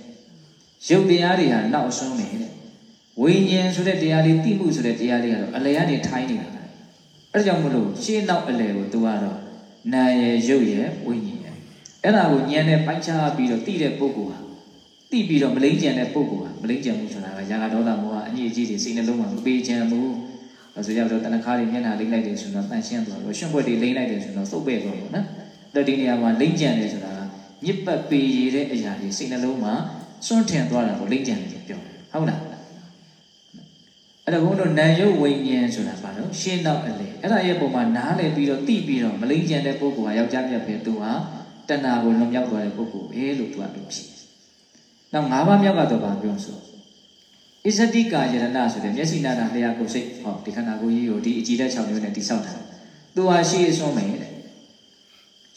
ရုပ်တရားတွေဟာနောက်အစွန်းပဲတဲ့ဝိညာဉ်ဆိုတဲ့တရားလေးတိမှုဆိုတဲ့တရားလေးကတော့အလယ်ကနေထိုင်းနေတာအဲဒါကြောင့်မလို့ရှေးနောက်အလယ်ကိုသူကတော့နာရယ်ရုပ်ရယ်ဝိညာဉ်ရယ်အဲ့ဒါကိုဉာဏ်နဲ့ပိုင်းခြားပြီးတော့သိတဲ့ပုဂ္ဂိုလ်ဟာသိပြီးတော့မလိမ့်ကြံတဲ့ပုဂ္ဂိုလ်ဟာမလိမ့်ကြံမှုဆိုတာကရာဂဒေါသမောဟအ ညစ်အကြေးတွေစိတ်နှလုံးမှာမပေးချင်ဘူးအဲဆိုကြတော့တဏှာတွေမျက်နှာလိမ့်လိုက်တယ်ဆိုတော့တန်ရှင်းသွားတော့ရှင်ဘွက်တွေလိမ့်လိုက်တယ်ဆိုတော့သုတ်ပဲ့သွားပေါ့နော်အဲ့ဒီနေရာမှာလိမ့်ကြံတယ်ဆိုတာကညစ်ပတ်ပေရတဲ့အရာတွေစိတ်နှလုံးမှာစွန့်ထင်သွားတာကိုလိမ့်ကြံတယ်ပြောတယ်ဟုတ်လားအဲ့တော့ဘုန်းတို့နာယုတ်ဝိညာဉ်ဆိုတာဘာလို့ရှင်းတော့အလေအဲ့ဒါရဲ့ပုံမှာနားလည်ပြီးတော့သိပြီးတော့မလိမ့်ကြံတဲ့ပုဂ္ဂိုလ်ဟာယောက်ျားမြတ်ပဲသူဟာတဏှာကိုလွန်မြောက်သွားတဲ့ပုဂ္ဂိုလ်ပဲလို့သူကပြောဖြစ်နောက်၅ပါးမြောက်ကတော့ဘာပြောဆို ဣဇတိကာယရဏဆိုတဲ့မျက်စိနာတာလျှာကိုယ်စိတ်ဟောဒီခန္ဓာကိုယ်ကြီးကိုဒီအကြည်တဲ့6မျိုးနဲ့တိဆောက်တာသူဟာရှိအစွန်းမယ်တဲ့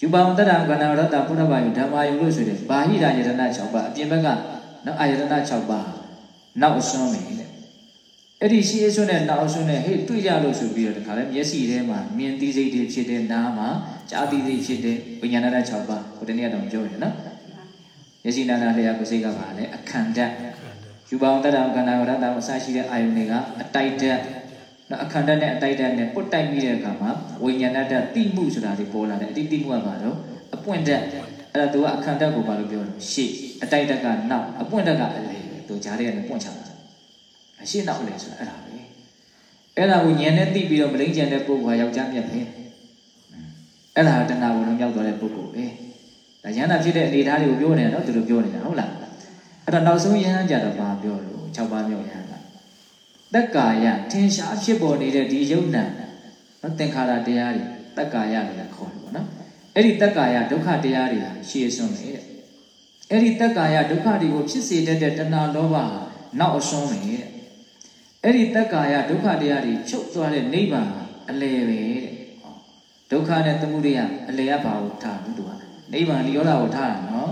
ယူပါဝတ္တရကဏ္ဍရတ္တပုထဘာယဓမ္မာယုလို့ဆိုတဲ့ဘာဟိရာယရဏ6ပါးအပြင်ဘက်ကနော်အာယရဏ6ပါးနောက်အစွန်းမယ်တဲ့အဲ့ဒီရှိအစွန်းနဲ့နောက်အစွန်းနဲ့ဟေ့တွေ့ရလို့ဆိုပြီးတော့တခါလဲမျက်စိထဲမှာမြင်သိစိတ်တွေဖြစ်တဲ့နားမှာကြားသိစိတ်ဖြစ်တဲ့ဝိညာဏတ6ပါးဟိုတနေ့ကတော့ပြောရနော်မျက်စိနာနာလျှာကိုယ်စိတ်ကပါလဲအခန္ဓာ ယူပါအောင်တတ္တခန္ဓာဝရတ္တအစရှိတဲ့အာယုန်တွေကအတိုက်ဓာတ်နော်အခန္ဓာနဲ့အတိုက်ဓာတ်နဲ့ပုတ်တိုက်ပြီးတဲ့အခါမှာဝိညာဏဓာတ်တိမှုဆိုတာတွေပေါ်လာတယ်အတိတိမှုကဘာလို့အပွင့်ဓာတ်အဲ့ဒါသူကအခန္ဓာကိုဘာလို့ပြောလဲရှေ့အတိုက်ဓာတ်ကနောက်အပွင့်ဓာတ်ကအလေသူကြားထဲကနေပွင့်ချတာအရှေ့နောက်အလေဆိုတာအဲ့ဒါပဲအဲ့ဒါကိုဉာဏ်နဲ့သိပြီးတော့မလိမ့်ကြံတဲ့ပုဂ္ဂိုလ်ကယောက်ျားမြတ်ပဲအဲ့ဒါတဏှာကိုလုံးရောက်သွားတဲ့ပုဂ္ဂိုလ်ပဲဒါယန္တာဖြစ်တဲ့အနေအထားတွေကိုပြောနေတာနော်သူတို့ပြောနေတာဟုတ်လား အဲ့တော့နောက်ဆုံးယဟန်ကြတော့ဘာပြောလို့6ပါးမြောက်ယဟန်ကတက်ကာယထင်ရှားဖြစ်ပေါ်နေတဲ့ဒီယုံနာနော်သင်္ခါရတရားတွေတက်ကာယလို့လည်းခေါ်တယ်ပေါ့နော်အဲ့ဒီတက်ကာယဒုက္ခတရားတွေဟာရှေးစွန်းတယ်တဲ့အဲ့ဒီတက်ကာယဒုက္ခတွေကိုဖြစ်စေတတ်တဲ့တဏှာလောဘဟာနောက်အစွန်းပဲတဲ့အဲ့ဒီတက်ကာယဒုက္ခတရားတွေချုပ်သွားတဲ့နိဗ္ဗာန်အလယ်ပဲတဲ့ဒုက္ခနဲ့သမုဒယအလယ်ကဘာကိုထားဘူးသူကနိဗ္ဗာန်လျောတာကိုထားတာနော်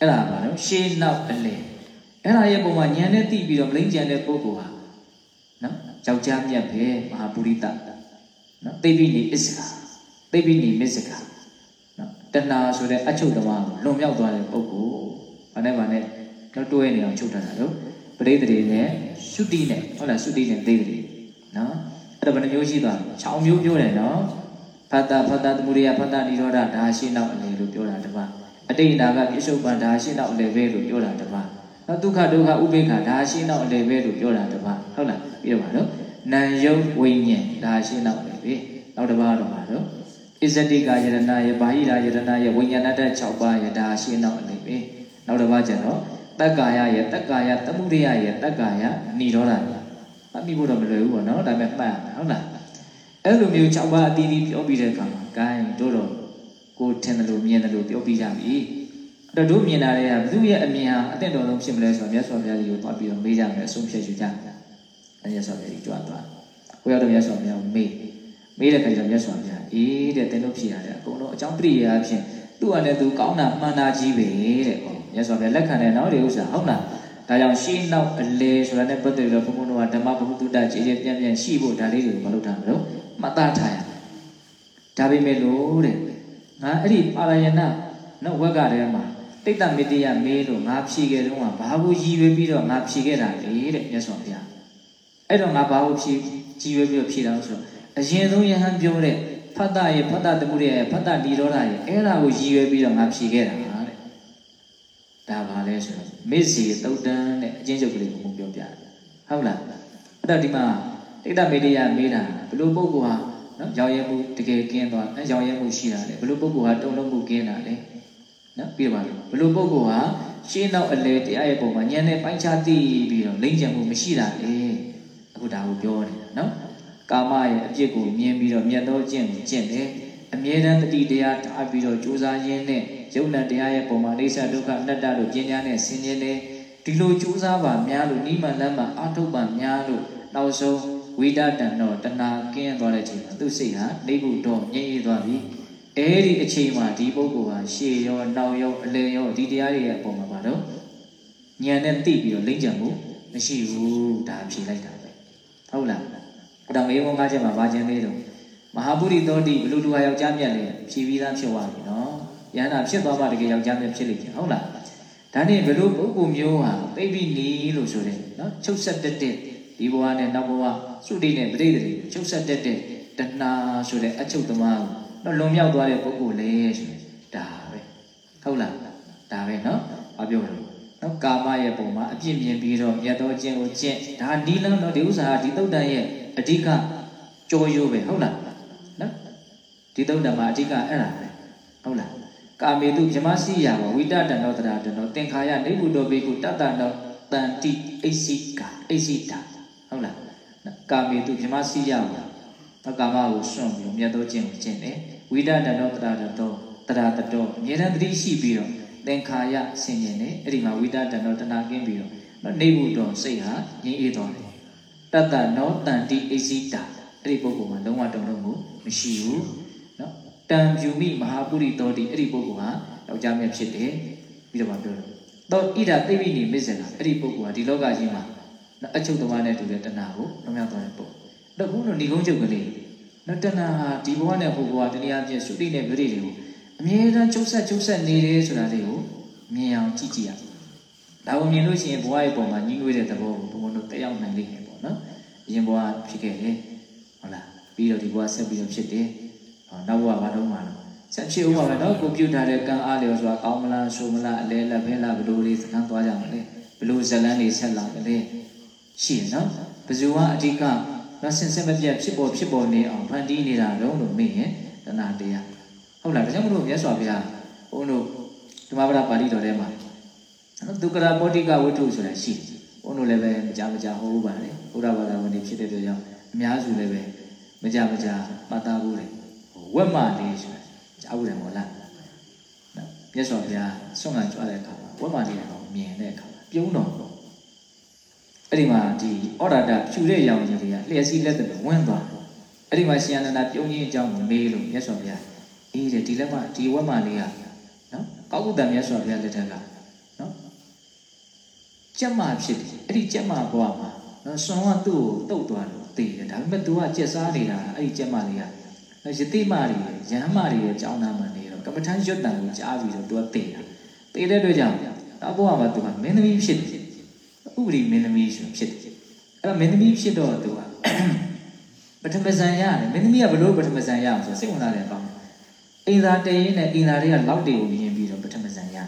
အဲ့ဒါပါတော့ရှေးနောက်အလယ်အဲ့ဒါရဲ့ပုံမှာဉာဏ်နဲ့သိပြီးတော့မလိမ့်ကြံတဲ့ပုဂ္ဂိုလ်ဟာနော်ယောက်ျားမြတ်ပဲမဟာပုရိသနော်သိပြီးနေအစ္စကာသိပြီးနေမစ္စကာနော်တဏှာဆိုတဲ့အချုပ်တဝါကိုလွန်မြောက်သွားတဲ့ပုဂ္ဂိုလ်ဘာနဲ့ဘာနဲ့တော့တွဲနေအောင်ချုပ်ထားတာတော့ပရိသေတွေနဲ့သုတိနဲ့ဟုတ်လားသုတိနဲ့သိတွေနော်အဲ့ဒါဘယ်နှမျိုးရှိသွားလဲ6မျိုးပြောတယ်နော်ဖတ်တာဖတ်တာသမုဒိယဖတ်တာនិရောဓဒါရှင်းနောက်အလေလို့ပြောတာတပါ အတိတ်နာကပြစ္ဆုတ်ပံဒါရှင်းနောက်အလေပဲလို့ပြောတာတပါနော်ဒုက္ခဒုက္ခဥပိ္ပခာဒါရှင်းနောက်အလေပဲလို့ပြောတာတပါဟုတ်လားပြီးတော့ပါနော်နာယုတ်ဝိညာဉ်ဒါရှင်းနောက်အလေပဲနောက်တစ်ပါးတော့ပါတော့ဣဇတိကာယရဏယေဘာဟိရာယရဏယေဝိညာဏတ္တ6ပါးယေဒါရှင်းနောက်အလေပဲနောက်တစ်ပါးကျတော့တက္ကာယယေတက္ကာယသမုဒိယယေတက္ကာယនិရောဓအမိဖို့တော့မလွယ်ဘူးပေါ့နော်ဒါပေမဲ့မှတ်ရမယ်ဟုတ်လားအဲ့လိုမျိုး6ပါးအတီးတီးပြောပြီးတဲ့အခါမှာ gain တို့တော့ ကိုထင်တယ်လို့မြင်တယ်လို့ပြောပြီးကြပြီအဲ့တော့တို့မြင်တာတွေကဘသူရဲ့အမြင်ဟာအတဲ့တော်ဆုံးဖြစ်မလဲဆိုတော့မြတ်စွာဘုရားကြီးကိုသွားပြီးတော့မေးကြမယ်အဆုံးဖြတ်ယူကြတယ်အဲ့မြတ်စွာဘုရားကြီးကြွသွားကိုရောက်တော့မြတ်စွာဘုရားကိုမေးမေးတဲ့ခါကျမြတ်စွာဘုရားအေးတဲ့တင်းလို့ဖြေရတယ်အကုန်လုံးအကြောင်းပရိယာအဖြစ်သူ့အနေနဲ့သူကောင်းတာမှန်တာကြီးပဲတဲ့ဟောမြတ်စွာဘုရားလက်ခံတယ်နော်ဒီဥစ္စာဟုတ်လားဒါကြောင့်ရှင်းနောက်အလေဆိုတာနဲ့ပတ်သက်ပြီးတော့ဘုန်းဘုန်းတို့ကဓမ္မဘုဟုတ္တခြေခြေပြန့်ပြန့်ရှိဖို့ဒါလေးတွေကိုမလုပ်တာမလို့မှတ်သားထားရဒါပေမဲ့လို့တဲ့ ငါအဲ့ဒီပါရယနာနော်ဝက်ကတည်းကမှာတိတ်တမေတ္တယမေးလို့ငါဖြေခဲ့တုန်းကဘာကိုရည်ရွယ်ပြီးတော့ငါဖြေခဲ့တာလေတဲ့မြတ်စွာဘုရားအဲ့တော့ငါဘာကိုဖြေကြည်ရွယ်ပြီးတော့ဖြေတာလို့ဆိုတော့အရင်ဆုံးယဟန်ပြောတဲ့ဖတ်တာရဲ့ဖတ်တာတမှုရဲ့ဖတ်တာဒီရောတာရဲ့အဲ့ဒါကိုရည်ရွယ်ပြီးတော့ငါဖြေခဲ့တာတဲ့ဒါပါလဲဆိုတော့မစ္စီသုတ်တန်တဲ့အချင်းချုပ်ကလေးကိုပြောပြတယ်ဟုတ်လားအဲ့တော့ဒီမှာတိတ်တမေတ္တယမေးတာဘလို့ပုဂ္ဂိုလ်ဟာ နနော်ရောင်ရဲမှုတကယ်ကင်းသွားအဲရောင်ရဲမှုရှိတာလေဘလို့ပုဂ္ဂိုလ်ဟာတုံ့လုံးမှုကင်းတာလေနော်ပြီးတော့ပါလို့ဘလို့ပုဂ္ဂိုလ်ဟာရှင်းနောက်အလေတရားရဲ့ပုံမှာဉာဏ်နဲ့ပိုင်းခြားသိပြီးတော့လိမ့်ကြံမှုမရှိတာလေအခုဒါကိုပြောနေတာနော်ကာမရဲ့အပြစ်ကိုမြင်ပြီးတော့မြတ်သောကျင့်ကိုကျင့်တယ်အမြဲတမ်းတတိတရားထားပြီးတော့ကြိုးစားရင်းနဲ့ယုံနာတရားရဲ့ပုံမှာအိဋ္ဌဒုက္ခအနတ္တလို့ကျင့်ကြတဲ့ဆင်ခြင်တယ်ဒီလိုကြိုးစားပါများလို့နိမန်လမ်းမှာအာထုတ်ပါများလို့နောက်ဆုံး ဝိဒတန်တော့တဏှာကင်းသွားတဲ့အချိန်မှာသူ့စိတ်ဟာနေဖို့တော့ငြိမ့်ရသွားပြီအဲဒီအချိန်မှာဒီပုဂ္ဂိုလ်ဟာရှေ့ရောနောက်ရောအလယ်ရောဒီတရားတွေရဲ့အပေါ်မှာပါတော့ဉာဏ်နဲ့သိပြီးတော့လိမ့်ကြံမှုမရှိဘူးဒါဖြေလိုက်တာပဲဟုတ်လားအဲ့တော့မေဘုံကားချက်မှာဗာခြင်းလေးတော့မဟာပုရိသောတိဘလူလူဟာယောက်ျားမြတ်လေဖြေပြီးသားဖြစ်သွားပြီနော်ယန္တာဖြစ်သွားမှတကယ်ယောက်ျားမြတ်ဖြစ်လိမ့်မယ်ဟုတ်လားဒါနဲ့ဘယ်လိုပုဂ္ဂိုလ်မျိုးဟာသိပြီနေလို့ဆိုတယ်နော်ချုပ်ဆက်တက်တဲ့ ဒီဘဝနဲ့နောက်ဘဝစုတိနဲ့ပြိတ္တိချုပ်ဆက်တက်တဲ့တဏှာဆိုတဲ့အချုပ်သမားကိုတော့လွန်မြောက်သွားတဲ့ပုဂ္ဂိုလ်လေဆိုရင်ဒါပဲဟုတ်လားဒါပဲနော်ဘာပြောလို့နော်ကာမရဲ့ပုံမှာအပြစ်မြင်ပြီးတော့မြတ်သောကျင့်ကိုကျင့်ဒါနီးလန်းတော့ဒီဥစ္စာဒီတုတ်တန်ရဲ့အဓိကကြောရိုးပဲဟုတ်လားနော်ဒီတုတ်တန်မှာအဓိကအဲ့ဒါပဲဟုတ်လားကာမေတုဇမစီယာဝဝိတတန္တောတရာတနောသင်္ခါယနေဘုဒ္ဓဘေကုတတ္တနောတန်တိအိစိကာအိစိတာ ဟုတ်လားကာမေတုဇမစီယာဝအကာမကိုစွန့်ပြီးတော့မြတ်သောကျင့်ကိုကျင့်တယ်ဝိတတန္တောတရာတတောတရာတတောအမြဲတမ်းသတိရှိပြီးတော့သင်္ခါယဆင်ញင်တယ်အဲ့ဒီမှာဝိတတန္တောတဏကင်းပြီးတော့နော်နေဘုဒ္ဓစိတ်ဟာငြိမ်းအေးသွားတယ်တတ္တနောတန်တိအိစိတာအဲ့ဒီပုဂ္ဂိုလ်မှာလုံးဝတုံ့လုံးမှုမရှိဘူးနော်တံဖြူမိမဟာပုရိသောတိအဲ့ဒီပုဂ္ဂိုလ်ဟာယောက်ျားမြတ်ဖြစ်တယ်ပြီးတော့မှပြောတယ်တော့ဣဒသိဗိနိမစ္ဆေကအဲ့ဒီပုဂ္ဂိုလ်ဟာဒီလောကကြီးမှာနော် အချုပ်သမားနဲ့တူတဲ့တဏှာကိုလွန်မြောက်သွားတဲ့ပုဂ္ဂိုလ်တော့ခုလိုဏိကုံးချုပ်ကလေးနော်တဏှာဟာဒီဘဝနဲ့ဟိုဘဝတနည်းအားဖြင့်သုတိနဲ့ဗရိတွေကိုအမြဲတမ်းချုပ်ဆက်ချုပ်ဆက်နေတယ်ဆိုတာလေးကိုမြင်အောင်ကြည့်ကြည့်ရဒါကိုမြင်လို့ရှိရင်ဘဝရဲ့ပုံမှာညီငွေတဲ့သဘောကိုဘုံဘုံတို့တက်ရောက်နိုင်လိမ့်မယ်ပေါ့နော်အရင်ဘဝဖြစ်ခဲ့တယ်ဟုတ်လားပြီးတော့ဒီဘဝဆက်ပြီးတော့ဖြစ်တယ်ဟောနောက်ဘဝဘာတော့မှတော့ဆက်ဖြစ်ဦးပါမယ်နော်ကွန်ပျူတာတဲ့ကံအားလျော်ဆိုတာကောင်းမလားဆိုးမလားအလဲလက်ဖဲလားဘလို့လေးစကန်းသွားကြမလဲဘလို့ဇလန်းတွေဆက်လာမလဲ ရှိရနော်ဘယ်သူကအဓိကနော်ဆင်ဆင်မပြတ်ဖြစ်ပေါ်ဖြစ်ပေါ်နေအောင်ဖန်တီးနေတာတော့လို့မေ့ရင်တဏှာတရားဟုတ်လားဒါကြောင့်မလို့မြတ်စွာဘုရားဘုန်းတို့ဓမ္မပဒပါဠိတော်ထဲမှာနော်ဒုက္ခရာပောတိကဝိထုဆိုတာရှိတယ်ဘုန်းတို့လည်းပဲမကြမကြဟောပါလေဘုရားဘာသာဝင်တွေဖြစ်တဲ့အတွက်ကြောင့်အများစုလည်းပဲမကြမကြပတ်သားဘူးလေဝက်မလေးဆိုတာကြားဘူးတယ်မို့လားမြတ်စွာဘုရားဆွမ်းခံကြွားတဲ့အခါမှာဝက်မလေးကတော့မြင်တဲ့အခါမှာပြုံးတော် အဲ့ဒီမှာဒီဩရဒဖြူတဲ့ရောင်ကြီးတွေကလျှက်စီးလက်သက်ဝန်းသွားတယ်အဲ့ဒီမှာရှင်အနန္ဒပြုံးကြီးအကြောင်းကိုမေးလို့မြတ်စွာဘုရားအေးတဲ့ဒီလက်မဒီဝက်မလေးကနော်ကောက်ကုတ္တမြတ်စွာဘုရားလက်ထက်ကနော်ကြက်မဖြစ်တယ်အဲ့ဒီကြက်မဘဝမှာနော်ဆွမ်းကသူ့ကိုတုတ်သွားလို့သိတယ်ဒါပေမဲ့ तू ကကြက်စားနေတာအဲ့ဒီကြက်မလေးကရတိမတွေရဟန်းမတွေရဲ့ကြောင်းသားမှနေတော့ကမ္မထမ်းရွတ်တန်ကိုကြားပြီးတော့ तू ကသိတာသိတဲ့အတွက်ကြောင့်တော့ဘဝမှာ तू ကမင်းသမီးဖြစ်တယ် ဥပရိမင်းသမီးဆိုဖြစ်တယ်အဲ့တော့မင်းသမီးဖြစ်တော့ तू ကပထမဇန်ရတယ်မင်းသမီးကဘလို့ပထမဇန်ရအောင်ဆိုစိတ်ဝင်စားတယ်ပေါ့အင်သာတရင်နဲ့အင်သာတွေကလောက်တွေကိုမြင်ပြီးတော့ပထမဇန်ရတယ်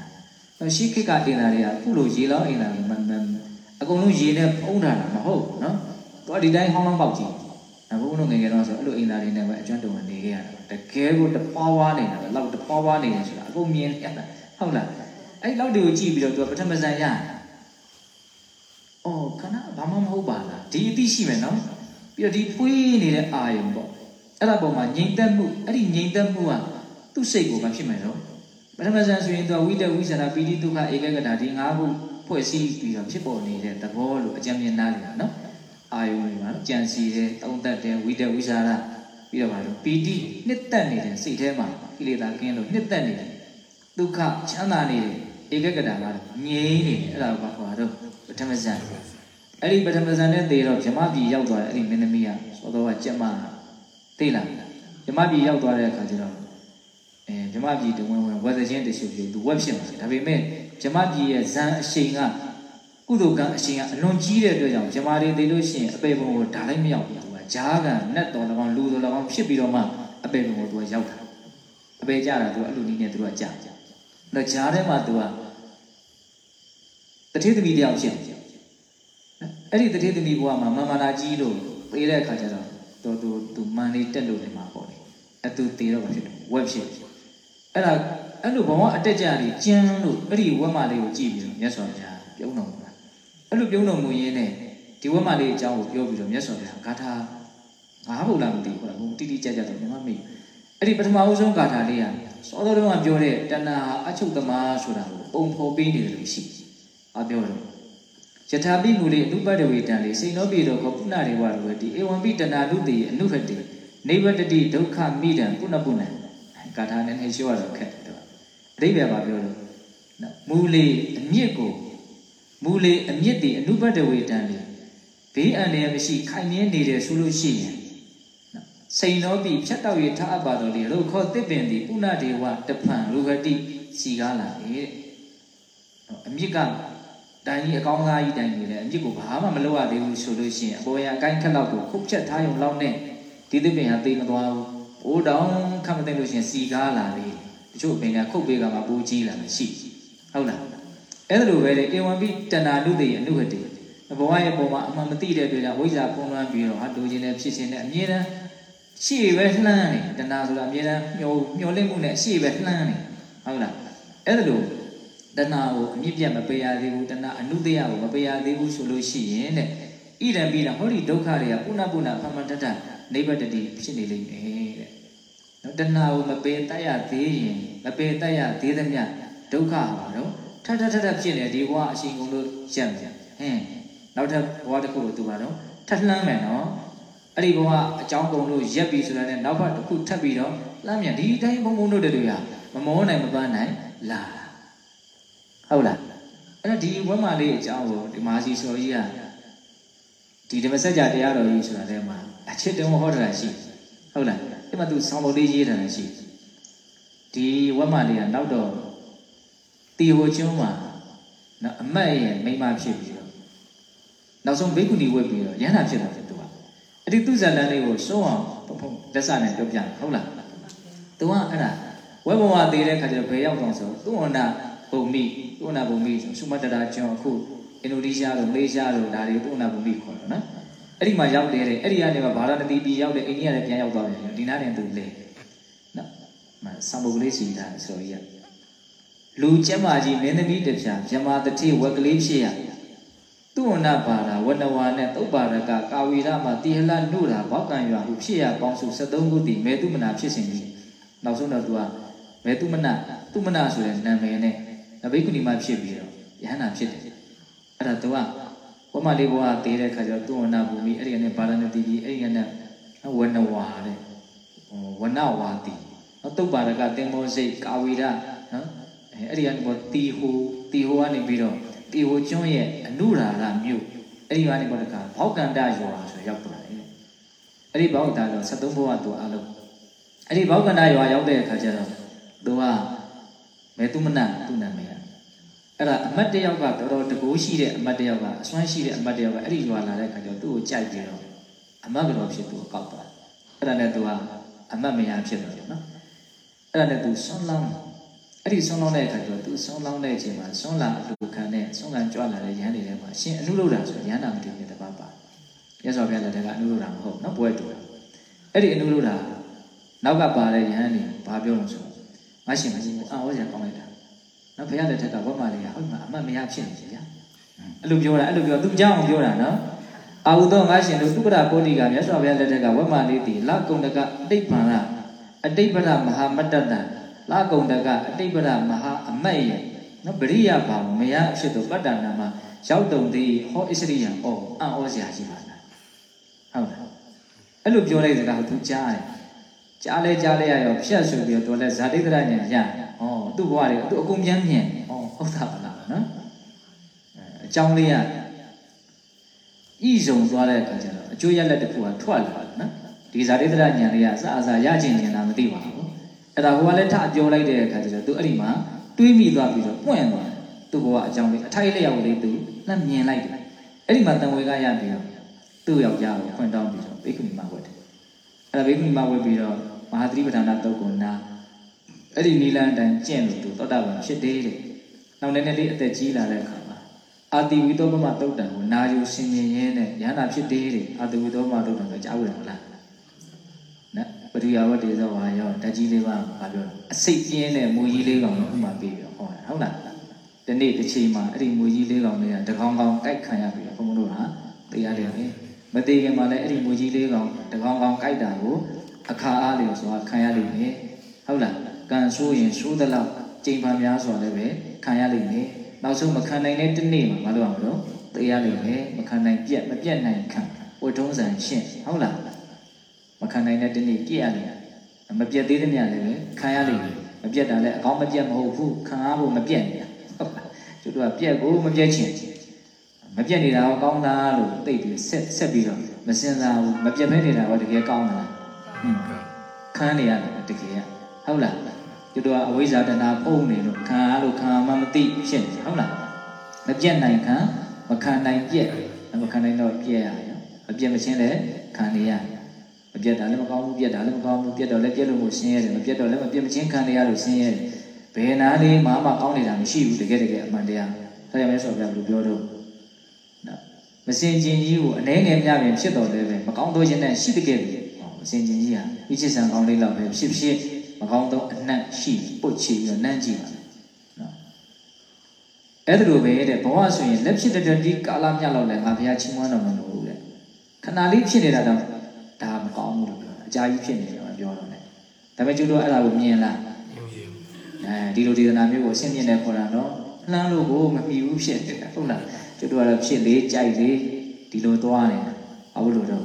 တော့ရှိခိကအင်သာတွေကခုလိုရေလောင်းအင်သာတွေမမအကုန်လုံးရေနဲ့ပုံးထားတာမဟုတ်နော်သူကဒီတိုင်းဟောင်းလောင်းပေါက်ကြည့်။ဘုန်းတို့ငယ်ငယ်တော့ဆိုအဲ့လိုအင်တာတွေနဲ့ပဲအကျွမ်းတုံနေခဲ့ရတာ။တကယ်ကိုတပွားပွားနေတာပဲ။လောက်တပွားပွားနေတယ်ဆိုတာအကုန်မြင်ရတာ။ဟုတ်လား။အဲ့လောက်တွေကိုကြည့်ပြီးတော့သူကပထမဇန်ရ။ အော်ခဏဘာမှမဟုတ်ပါလား။ဒီအသိရှိမယ်နော်။ပြီးတော့ဒီဖွေးနေတဲ့အာယုံပေါ့။အဲ့ဒါပေါ်မှာငြိမ်သက်မှုအဲ့ဒီငြိမ်သက်မှုကသူ့စိတ်ကိုမဖြစ်မယ်နော်။ပထမဇန်ဆိုရင်သူကဝိတဝိသနာပီတိဒုက္ခဧကဂတာဒီ၅ခုဖွဲ့စည်းပြီးတော့ဖြစ်ပေါ်နေတဲ့သဘောလို့အကြံဉာဏ်နားလည်တာနော်အာယုံတွေမှာကြံစီတယ်တုံးတက်တယ်ဝိတဝိစာရပြီးတော့ပါလို့ပီတိနှစ်သက်နေတဲ့စိတ်ထဲမှာကိလေသာကင်းလို့နှစ်သက်နေတယ်ဒုက္ခချမ်းသာနေတယ်ဧကဂတာကငြိမ်းနေတယ်အဲ့ဒါကိုဘာခေါ်တော့ ပထမဇန်အဲ့ဒီပထမဇန်နဲ့သေတော့ဗြဟ္မပြည်ရောက်သွားတယ်အဲ့ဒီမင်းသမီးကသောတော်ကကြက်မသိလားဗြဟ္မပြည်ရောက်သွားတဲ့အခါကျတော့အဲဗြဟ္မပြည်တဝင်ဝင်ဝက်သချင်းတရှုပ်ရှုပ်သူဝက်ဖြစ်မှာဒါပေမဲ့ဗြဟ္မပြည်ရဲ့ဇန်အရှိန်ကကုသိုလ်ကံအရှိန်ကအလွန်ကြီးတဲ့အတွက်ကြောင့်ဗြဟ္မာတွေသိလို့ရှိရင်အပေပုံကိုဓာလိုက်မရောက်ဘူးသူကဂျားကနတ်တော်၎င်းလူတော်၎င်းဖြစ်ပြီးတော့မှအပေပုံကိုသူကရောက်တာအပေကြတာသူကအဲ့လိုနည်းနဲ့သူကကြာကြာတော့ဂျားထဲမှာသူက တထေသမီးတယောက်ဖြစ်အဲ့ဒီတထေသမီးဘဝမှာမမနာကြီးလို့ပေးတဲ့အခါကျတော့တော်သူသူမန်လေးတက်လို့နေမှာပေါ့လေအတူတည်တော့ဖြစ်တယ်ဝက်ဖြစ်အဲ့ဒါအဲ့လိုဘဝအတက်ကြတွေကျန်းလို့အဲ့ဒီဝက်မလေးကိုကြည့်ပြီးတော့မြတ်စွာဘုရားပြုံးတော်မူတာအဲ့လိုပြုံးတော်မူရင်းနဲ့ဒီဝက်မလေးအကြောင်းကိုပြောပြီးတော့မြတ်စွာဘုရားဂါထာငါးပုဒ်လားမသိဘူးဟုတ်လားဘုံတိတိကျကျတော့မမေ့အဲ့ဒီပထမဦးဆုံးဂါထာလေးကစောတော်တော်ကပြောတဲ့တဏှာအချုပ်သမားဆိုတာကိုပုံဖော်ပေးနေတယ်လို့ရှိ အပြောတော့ယထာပိမူလေးအနုပတ္တဝေတံလေးစိန်သောပြေတော်ခေါ်ပုဏ္ဏရေဝရဝတိဧဝံပိတဏှာတုတိအနုဟတိနိဗ္ဗတတိဒုက္ခမိတံပုဏ္ဏပုဏ္ဏဂါထာနဲ့နေရှင်းရတော့ခက်တယ်တော့အဓိပ္ပာယ်ပါပြောလို့မူလေးအမြစ်ကိုမူလေးအမြစ်တည်အနုပတ္တဝေတံလေးဘေးအန္တရာယ်မရှိခိုင်မြဲနေတယ်ဆိုလို့ရှိရင်စိန်သောပိဖြတ်တောက်ရထအပ်ပါတော်လေရုခောတစ်ပင်သည်ပုဏ္ဏဒေဝတဖန်ရူဟတိစီကားလာတယ်တဲ့အမြစ်က တိုင်ကြီးအကောင်းသားကြီးတိုင်ကြီးလေအမြစ်ကိုဘာမှမလုပ်ရသေးဘူးဆိုလို့ရှိရင်အပေါ်ရအကိုင်းခက်လောက်ကိုခုတ်ချက်ထားရုံလောက်နဲ့ဒီတစ်ပင်ဟာသိမသွားဘူး။အိုးတောင်ခတ်မသိလို့ရှိရင်စီကားလာလေတချို့ပင်ကခုတ်ပေးကမှပူးကြီးလာမရှိဟုတ်လားအဲ့ဒါလိုပဲလေဧဝံပိတဏှာနုတေအနုဟတိဘဝရဲ့ပုံမှာအမှန်မသိတဲ့အတွက်ကြောင့်ဝိဇ္ဇာပုံလွှမ်းပြီးတော့ဟာလိုချင်တဲ့ဖြစ်ခြင်းနဲ့အမြဲတမ်းရှေ့ပဲလှမ်းနေတဏှာဆိုတာအမြဲတမ်းမျောမျောလင့်မှုနဲ့ရှေ့ပဲလှမ်းနေဟုတ်လားအဲ့ဒါလို တဏှာကိုအမြင့်ပြတ်မပေးရသေးဘူးတဏှာအနုတ္တယကိုမပေးရသေးဘူးဆိုလို့ရှိရင်တဲ့ဣဒံပိတာဟောဒီဒုက္ခတွေကပုဏ္ဏပုဏ္ဏဖမ္မတတနိဗ္ဗတတိဖြစ်နေလိမ့်မယ်တဲ့နော်တဏှာကိုမပေးတတ်ရသေးရင်မပေးတတ်ရသေးသမျှဒုက္ခပါတော့ထထထထဖြစ်နေဒီဘဝအရှင်ကုန်လို့ရက်ပြန်ဟင်းနောက်ထပ်ဘဝတစ်ခုကိုသူပါတော့ထပ်လှမ်းမယ်နော်အဲ့ဒီဘဝအကြောင်းကုန်လို့ရက်ပြီဆိုတာနဲ့နောက်ဘက်တစ်ခုထပ်ပြီးတော့လှမ်းမြန်ဒီတိုင်းဘုံဘုံတို့တွေရမမောနိုင်မပန်းနိုင်လာ ဟုတ်လားအဲ့တော့ဒီဝက်မာလေးအကြောင်းကိုဒီမာစီဆိုကြီးကဒီဓမ္မစကြာတရားတော်ကြီးဆိုတာထဲမှာအချစ်တုံးဟောတာရှိဟုတ်လားအဲ့မှာသူဆောင်းပုတ်လေးရေးတာရှိဒီဝက်မာလေးကနောက်တော့တီဟိုကျွန်းမှာနော်အမတ်ရဲ့မိမဖြစ်ပြီးတော့နောက်ဆုံးဘိက္ခုနီဝက်ပြီးတော့ရဟန္တာဖြစ်တာဖြစ်သူကအဲ့ဒီသူဇာလန်လေးကိုစွန့်အောင်လက်စနဲ့ပြောပြဟုတ်လားသူကအဲ့ဒါဝက်ဘဝသေးတဲ့ခါကျတော့ဘယ်ရောက်တော့ဆိုသူ့ဝန္ဒ ဘုံမိသူ့ဝန္ဒဘုံမိဆိုစုမတရာကျွန်းအခုအင်ဒိုနီးရှားတို့မလေးရှားတို့ဒါတွေသူ့ဝန္ဒဘုံမိခေါ်တော့နော်အဲ့ဒီမှာရောက်တယ်တဲ့အဲ့ဒီကနေမှဘာသာတတိပြည်ရောက်တယ်အိန္ဒိယလည်းပြန်ရောက်သွားပြန်ဒီနားနဲ့သူလေနော်မဆံပုတ်ကလေးစီတာဆိုရလူကျမကြီးမင်းသမီးတစ်ဖြာမြမတတိဝက်ကလေးဖြစ်ရသူဝနဘာသာဝနဝါနဲ့သုတ်ပါရကကာဝီရမှာတိဟလနုရာဘောက်ကံရွာဟုဖြစ်ရပေါင်းစု73ခုတည်မေတုမနာဖြစ်စဉ်ကြီးနောက်ဆုံးတော့သူကမေတုမနာသူမနာဆိုတဲ့နာမည်နဲ့ အဘိက္ခုနီမဖြစ်ပြီးတော့ယဟန္တာဖြစ်တယ်အဲ့ဒါသူကဝမလေးဘဝသေးတဲ့ခါကျတော့သူဝနဘူမိအဲ့ဒီကနေဘာရဏတိကြီးအဲ့ဒီကနေဝနဝါတဲ့ဝနဝါတိနော်သုတ်ပါရကတင်မောစိတ်ကာဝီရနော်အဲ့ဒီကနေပေါ်တီဟိုတီဟိုကနေပြီးတော့တီဟိုကျွန်းရဲ့အနုရာရမြို့အဲ့ဒီကနေပေါ်တကဘောက်ကန္တရွာဆိုရောက်သွားတယ်အဲ့ဒီဘောက်တာတော့73ဘဝသူအလုံးအဲ့ဒီဘောက်ကန္တရွာရောက်တဲ့အခါကျတော့သူကမေတုမနသူ့နာမည် အဲ့ဒါအမတ်တယောက်ကတော်တော်တကိုးရှိတဲ့အမတ်တယောက်ကအစွမ်းရှိတဲ့အမတ်တယောက်ကအဲ့ဒီရွာလာတဲ့အခါကျတော့သူ့ကိုကြိုက်ပြီးတော့အမတ်ကတော့ဖြစ်သူကိုကောက်သွားအဲ့ဒါနဲ့သူကအမတ်မယာဖြစ်တော့တယ်နော်အဲ့ဒါနဲ့သူဆွမ်းလောင်းအဲ့ဒီဆွမ်းလောင်းတဲ့အခါကျတော့သူဆွမ်းလောင်းတဲ့အချိန်မှာဆွမ်းလာအလူခံနဲ့ဆွမ်းခံကြွလာတဲ့ရဟန်းတွေထဲမှာရှင်အနုလုဒ္ဓဆိုရဟန္တာမတူတဲ့တပတ်ပါရသော်ပြလက်တဲ့အနုလုဒ္ဓမဟုတ်နော်ပွဲတူအဲ့ဒီအနုလုဒ္ဓနောက်ကပါတဲ့ရဟန်းတွေဘာပြောလို့ဆိုငါရှင်မကြီးအာဟောစရာကောင်းလိုက်တာ နော်ဘုရားလက်ထက်ကဝတ်မာလေးကဟုတ်မှာအမတ်မရဖြစ်နေကြအဲ့လိုပြောတာအဲ့လိုပြောသူကြောင်းပြောတာနော်အာဟုသောငါရှင်တို့သုက္ကရာပုဒ်တိကမြတ်စွာဘုရားလက်ထက်ကဝတ်မာလေးတီလကုံတကအတိတ်ဗန္ရအတိတ်ဗရမဟာမတ္တတံလကုံတကအတိတ်ဗရမဟာအမတ်ရဲ့နော်ပရိယဘာမယအဖြစ်သောပတ္တနာမှာရောက်တုံသည်ဟောဣစရိယံဩအံ့ဩစရာရှိပါလားဟုတ်လားအဲ့လိုပြောလိုက်တဲ့ကသူကြားတယ်ကြားလဲကြားလဲရရောဖြတ်ဆိုပြီးတော့တော်လဲဇာတိတရညာရ ဩသူ့ဘဝတွေသူအကုန်ပြန်မြင်ဩဟုတ်တာပါလားနော်အကြောင်းလေးကဤစုံသွားတဲ့အခါကျတော့အကျိုးရလက်တစ်ခုကထွက်လာတယ်နော်ဒီဇာတိတရညာလေးကအစအစရခြင်းဉာဏ်လားမသိပါဘူးအဲ့ဒါဟိုကလည်းထပြောလိုက်တဲ့အခါကျတော့သူအဲ့ဒီမှာတွေးမိသွားပြီးတော့ပွင့်သွားတယ်သူ့ဘဝအကြောင်းလေးအထိုက်လျောက်လေးသူလက်မြင်လိုက်တယ်အဲ့ဒီမှာတန်ဝေကရပြီးတော့သူ့ယောက်ျားကိုဖွင့်တောင်းပြီးတော့ဘိက္ခုနီမဝတ်တယ်အဲ့ဒါဘိက္ခုနီမဝတ်ပြီးတော့မဟာသတိပဋ္ဌာန်တုတ်ကိုနာ အဲ့ဒီနီလန်တန်ကျင့်လို့သူသောတာပန်ဖြစ်သေးတယ်နောက်လည်းနည်းလေးအသက်ကြီးလာတဲ့အခါမှာအာတိဝိသောပမတုတ်တံကိုနာယူဆင်မြင်ရင်းနဲ့ဉာဏ်ဖြစ်သေးတယ်အာတိဝိသောပမတုတ်တံကိုကြားဝင်မလားပရိယာဝတ္တေသောဟာရောဓာကြီးလေးပါဘာပြောလဲအစိတ်ပြင်းတဲ့မူကြီးလေးကောင်ကိုဥမာပေးပြီးတော့ဟောတာဟုတ်လားဒီနေ့တစ်ချိန်မှာအဲ့ဒီမူကြီးလေးကောင်လေးကတကောင်ကောင်ကြိုက်ခံရပြီးတော့ဘုန်းဘုန်းတို့ဟာတရားတယ်လေမသေးခင်မှာလည်းအဲ့ဒီမူကြီးလေးကောင်တကောင်ကောင်ကြိုက်တာကိုအခါအားလျော်စွာခံရလိမ့်မယ်ဟုတ်လား ကံဆိုးရင်ဆိုးသလောက်ကြိမ်ပါများစွာလည်းပဲခံရလိမ့်မယ်နောက်ဆုံးမခံနိုင်တဲ့တစ်နေ့မှာမလုပ်အောင်လို့တရားလိမ့်မယ်မခံနိုင်ပြက်မပြက်နိုင်ခံဝတ်ထုံးစံရှင်းဟုတ်လားမခံနိုင်တဲ့တနေ့ပြည့်ရလိမ့်မယ်မပြတ်သေးတဲ့ညလည်းပဲခံရလိမ့်မယ်မပြတ်တာလည်းအကောင်းမပြတ်မဟုတ်ဘူးခံရဖို့မပြတ်နေတာဟုတ်လားကျတို့ကပြတ်ကိုမပြတ်ချင်မပြတ်နေတာကကောင်းတာလို့သိပြီးဆက်ဆက်ပြီးတော့မစင်စားဘူးမပြတ်မဲနေတာကတကယ်ကောင်းတာဟင်းခံနေရတယ်တကယ်ကဟုတ်လား ကျတို့ကအဝိဇ္ဇာတဏပုံနေလို့ခံရလို့ခံမှမသိဖြစ်နေဟုတ်လားမပြတ်နိုင်ခံမခံနိုင်ပြက်မခံနိုင်တော့ပြက်ရတယ်မပြတ်မချင်းလည်းခံနေရတယ်မပြတ်တာလည်းမကောင်းဘူးပြတ်တာလည်းမကောင်းဘူးပြတ်တော့လည်းပြတ်လို့မို့ဆင်းရဲတယ်မပြတ်တော့လည်းမပြတ်မချင်းခံရလို့ဆင်းရဲတယ်ဘယ်နာလေးမှမကောင်းနေတာမရှိဘူးတကယ်တကယ်အမှန်တရားဒါကြောင့်လဲဆိုတော့ဘယ်လိုပြောတော့နော်မစင်ကျင်ကြီးကိုအနှဲငယ်မြပြင်ဖြစ်တော်လည်းပဲမကောင်းတော့ခြင်းနဲ့ရှိတကယ်ပဲမစင်ကျင်ကြီးဟာဤချစ်ဆံကောင်းလေးတော့ပဲဖြစ်ဖြစ် မကောင်းတော့အနှံ့ရှိပုတ်ချပြီးတော့နှမ်းကြည့်ပါနော်အဲ့ဒါလိုပဲတဲ့ဘဝဆိုရင်လက်ဖြစ်တဲ့ဒီကာလမြတ်လောက်လည်းငါဘုရားချီးမွမ်းတော်မလို့တဲ့ခဏလေးဖြစ်နေတာတော့ဒါမကောင်းဘူးလို့ပြောတာအကြာကြီးဖြစ်နေတယ်ပြောတော့လေဒါပေမဲ့ကျတို့အဲ့ဒါကိုမြင်လားအဲဒီလိုဒေသနာမျိုးကိုအရှင်းပြနေခေါ်တာနော်လှမ်းလို့ကိုမမီဘူးဖြစ်တယ်ဟုတ်လားကျတို့ကတော့ဖြစ်လေကြိုက်လေဒီလိုသွားနေတာဘာလို့လို့တော့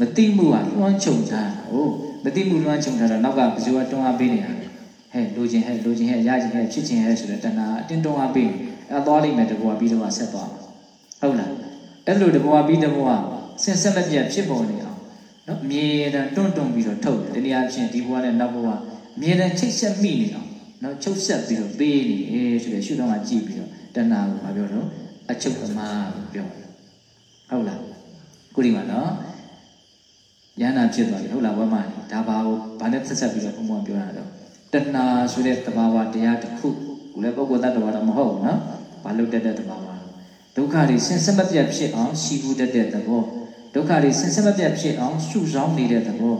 မတိမှုကလွှမ်းခြုံထားတာဟုတ် မတိမှုလွှမ်းခြုံထားတာနောက်ကဘယ်သူကတွန်းအားပေးနေတာလဲဟဲ့လိုချင်ဟဲ့လိုချင်ဟဲ့ရချင်ဟဲ့ဖြစ်ချင်ဟဲ့ဆိုတဲ့တဏှာအတင်းတွန်းအားပေးနေအဲသွားလိမ့်မယ်တဘောပြီးတော့ဆက်သွားဟုတ်လားအဲ့လိုတဘောပြီးတဘောဆင်ဆက်မပြတ်ဖြစ်ပေါ်နေအောင်နော်အမြဲတမ်းတွန့်တွန့်ပြီးတော့ထုတ်တယ်တနည်းအားဖြင့်ဒီဘဝနဲ့နောက်ဘဝအမြဲတမ်းချိတ်ဆက်မိနေအောင်နော်ချုပ်ဆက်ပြီးတော့ပေးနေတယ်ဆိုတဲ့ရှုထောင့်ကကြည့်ပြီးတော့တဏှာကိုမပြောတော့အချုပ်သမားလို့ပြောတယ်ဟုတ်လားခုဒီမှာနော်ယန္နာဖြစ်သွားပြီဟုတ်လားဝမ်းမနေ ဒါဘာကိုဘာနဲ့ဆက်ဆက်ပြီးတော့ဘုံဘုံပြောတာတော့တဏှာဆိုတဲ့သဘာဝတရားတစ်ခုကိုလည်းပုဂ္ဂိုလ်တ attva တော့မဟုတ်ဘူးနော်ဘာလို့တက်တဲ့သဘာဝဒုက္ခတွေဆင်းစမပြတ်ဖြစ်အောင်ရှိဘူးတတ်တဲ့သဘောဒုက္ခတွေဆင်ဆက်မပြတ်ဖြစ်အောင်ရှုဆောင်နေတဲ့သဘော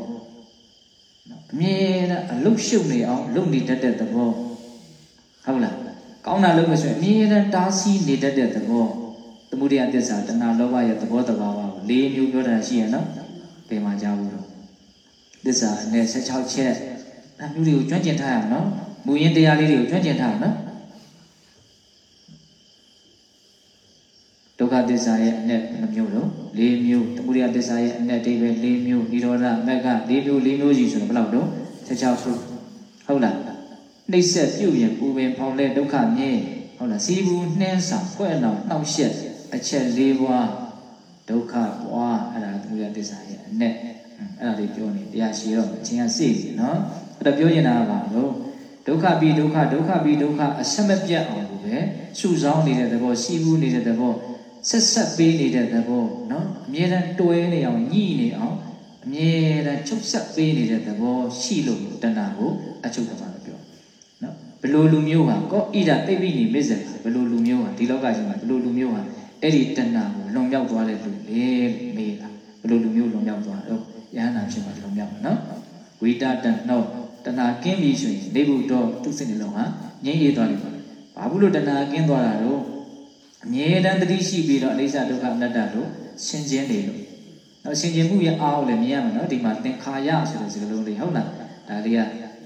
အမြဲတမ်းအလုတ်ရှုပ်နေအောင်လုပ်နေတတ်တဲ့သဘောဟုတ်လားကောင်းတာလုပ်လို့ဆိုရင်အမြဲတမ်းတားဆီးနေတတ်တဲ့သဘောသမုဒိယသစ္စာတဏှာလောဘရဲ့သဘောတဘာဝကိုလေးမျိုးပြောတာရှိရနော်ဘယ်မှာကြားဘူးတော့ သစ္စာနဲ့16ချက်အမျိုးတွေကိုကျွမ်းကျင်ထားရအောင်နော်မူရင်းတရားလေးတွေကိုကျွမ်းကျင်ထားအောင်နော်ဒုက္ခသစ္စာရဲ့အနက်နှမျိုးလုံး၄မျိုးသမုဒယသစ္စာရဲ့အနက်အိဗယ်၄မျိုးနိရောဓမဂ္ဂ၄မျိုး၄မျိုးကြီးဆိုတော့ဘယ်လောက်တော့16ခုဟုတ်လားနှိပ်ဆက်ပြုရင်ပူပင်ဖောင်းလဲဒုက္ခမြင်ဟုတ်လားစီးဘူးနှင်းဆောင်ဖွဲ့အောင်နှောက်ရှက်အချက်၄ပါးဒုက္ခပွားအဲ့ဒါသမုဒယသစ္စာရဲ့အနက် အဲ့ဒါလေးပြောနေတရားရှိတော့အချင်းကစိတ်စီနော်အဲ့တော့ပြောနေတာကဘာလို့ဒုက္ခပြီးဒုက္ခဒုက္ခပြီးဒုက္ခအဆက်မပြတ်အောင်လို့ပဲစုဆောင်းနေတဲ့သဘောရှိဘူးနေတဲ့သဘောဆက်ဆက်ပေးနေတဲ့သဘောနော်အမြဲတမ်းတွဲနေအောင်ညှိနေအောင်အမြဲတမ်းချုပ်ဆက်ပေးနေတဲ့သဘောရှိလို့တဏှာကိုအချုပ်သမားလို့ပြောနော်ဘလို့လူမျိုးဟာကောဣဒသိပ္ပိနိမစ္ဆာဘလို့လူမျိုးဟာဒီလောကကြီးမှာဘလို့လူမျိုးဟာအဲ့ဒီတဏှာကိုလွန်မြောက်သွားတဲ့လူလေမေးတာဘလို့လူမျိုးလွန်မြောက်သွားတော့ ယန္တာဖြစ်မှာလွန်မြောက်မှာနော်ဝိတတနှောတဏှာကင်းပြီဆိုရင်နေဘုတော်သူစိတ်နှလုံးဟာငြိမ့်ရသွားလိမ့်မယ်ဘာဘူးလို့တဏှာကင်းသွားတာတော့အမြဲတမ်းတတိရှိပြီးတော့အိဋ္ဌဒုက္ခအနတ္တလို့ရှင်းခြင်းနေလို့နော်ရှင်းခြင်းမှုရဲ့အားကိုလည်းမြင်ရမှာနော်ဒီမှာသင်္ခါရဆိုတဲ့စကားလုံးလေးဟုတ်လားဒါလေးက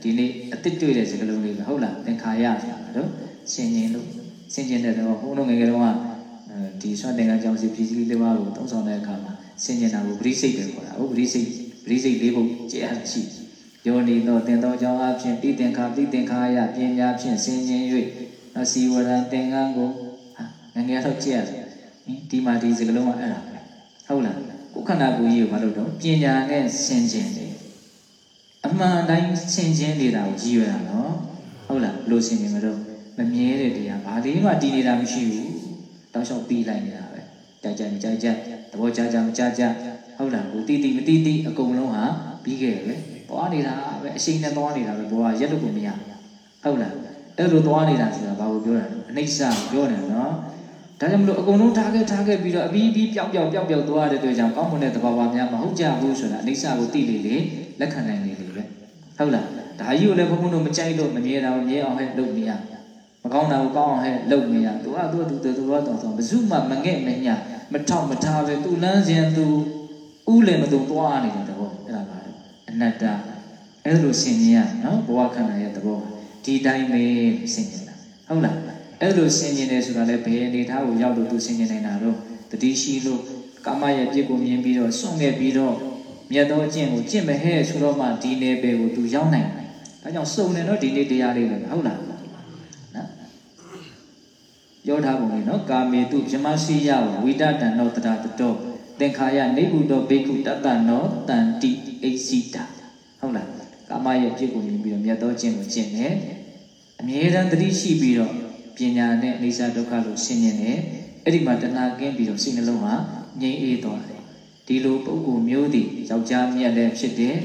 ဒီနေ့အစ်စ်တွေ့တဲ့စကားလုံးလေးပဲဟုတ်လားသင်္ခါရဆိုတာတော့ရှင်းခြင်းလို့ရှင်းခြင်းတဲ့တော့ဘုန်းတော်ငယ်ကလေးကဒီဆွတ်သင်္ကန်းကြောင့်စီပြည်စည်းလေးပါးကိုသုံးဆောင်တဲ့အခါမှာ ရှင်းခြင်းတာကိုပရိစိတ်ပဲခေါ်တာဟုတ်ပရိစိတ်ပရိစိတ်လေးပုံကျဲရရှိယောနီတော့တင်တော်ကြောင့်အဖြစ်တိသင်္ခါတိသင်္ခါရပညာဖြင့်ရှင်းခြင်း၍အစီဝရံသင်္ကန်းကိုငငယ်တော့ကြည့်ရတယ်ဒီမှာဒီစကလုံးကအဲ့ဒါပဲဟုတ်လားကိုယ်ခန္ဓာကိုယ်ကြီးကိုဘာလို့တော့ပညာနဲ့ဆင်ခြင်တယ်အမှန်တိုင်းဆင်ခြင်နေတာကိုကြည့်ရတာနော်ဟုတ်လားလို့ဆင်ခြင်မလို့မမြဲတဲ့တရားဘာလေးမှတည်နေတာမရှိဘူးတောက်လျှောက်ပြီးလိုက်နေတာပဲ ကြိုက်ကြကြိုက်ကြသဘောကြကြမကြကြဟုတ်လားကိုတီးတီးမတီးတီးအကုန်လုံးဟာပြီးခဲ့တယ်ပဲသွားနေတာပဲအရှိန်နဲ့သွားနေတာပဲဘောကရက်လို့ကိုမရဟုတ်လားအဲ့လိုသွားနေတာဆိုတာဘာကိုပြောတာလဲအနိစ္စကိုပြောတယ်နော်ဒါကြောင့်မလို့အကုန်လုံးထားခဲ့ထားခဲ့ပြီးတော့အပြီးပြီးပျောက်ပျောက်ပျောက်ပျောက်သွားတဲ့အတွက်ကြောင့်ကောင်းမွန်တဲ့သဘာဝများမဟုတ်ကြဘူးဆိုတာအနိစ္စကိုသိလေလေလက်ခံနိုင်လေလေပဲဟုတ်လားဒါကြီးကိုလည်းဘုန်းဘုန်းတို့မကြိုက်လို့မမြဲတာကိုမြဲအောင်ဟဲ့လုပ်နေရ မကောင်းတာကိုကောင်းအောင်ဟဲ့လုပ်နေရသူကသူကသူသူကတော့တော့ဘယ်သူမှမငဲ့မညာမထောက်မထားပဲသူလန်းစင်သူဥလည်းမသူသွားနေတဲ့သဘောအဲ့ဒါပါတော့အနတ္တအဲ့လိုဆင်ញင်ရနော်ဘဝခန္ဓာရဲ့သဘောဒီတိုင်းပဲဆင်ញင်တာဟုတ်လားအဲ့လိုဆင်ញင်တယ်ဆိုတာလည်းဘယ်အနေထားကိုရောက်လို့သူဆင်ញင်နေတာတော့တတိရှိလို့ကာမရဲ့ပြစ်ကိုမြင်ပြီးတော့စွန့်ခဲ့ပြီးတော့မြတ်သောအကျင့်ကိုကျင့်မဟဲ့ဆိုတော့မှဒီနယ်ပယ်ကိုသူရောက်နိုင်တယ်။ဒါကြောင့်စုံတယ်နော်ဒီနေ့တရားလေးလည်းဟုတ်လား။နော်။ ပြောထားပုံလေးနော်ကာမေတုဗြဟ္မရှိယဝိဒတံနောတတတောသင်္ခါယနေကုတောဘေကုတတနောတန်တိအိစီတာဟုတ်လား။ကာမရဲ့ပြစ်ကိုမြင်ပြီးတော့မြတ်သောအကျင့်ကိုကျင့်တယ်။အမြဲတမ်းသတိရှိပြီးတော့ပညာနဲ့အိသဒုက္ခလို့ဆင်ញင်တယ်။အဲ့ဒီမှာတဏှာကင်းပြီးတော့စိတ်နှလုံးဟာငြိမ်အေးသွားတယ်ဒီလိုပုဂ္ဂိုလ်မျိုးသည်ယောက်ျားမြတ်လည်းဖြစ်တယ်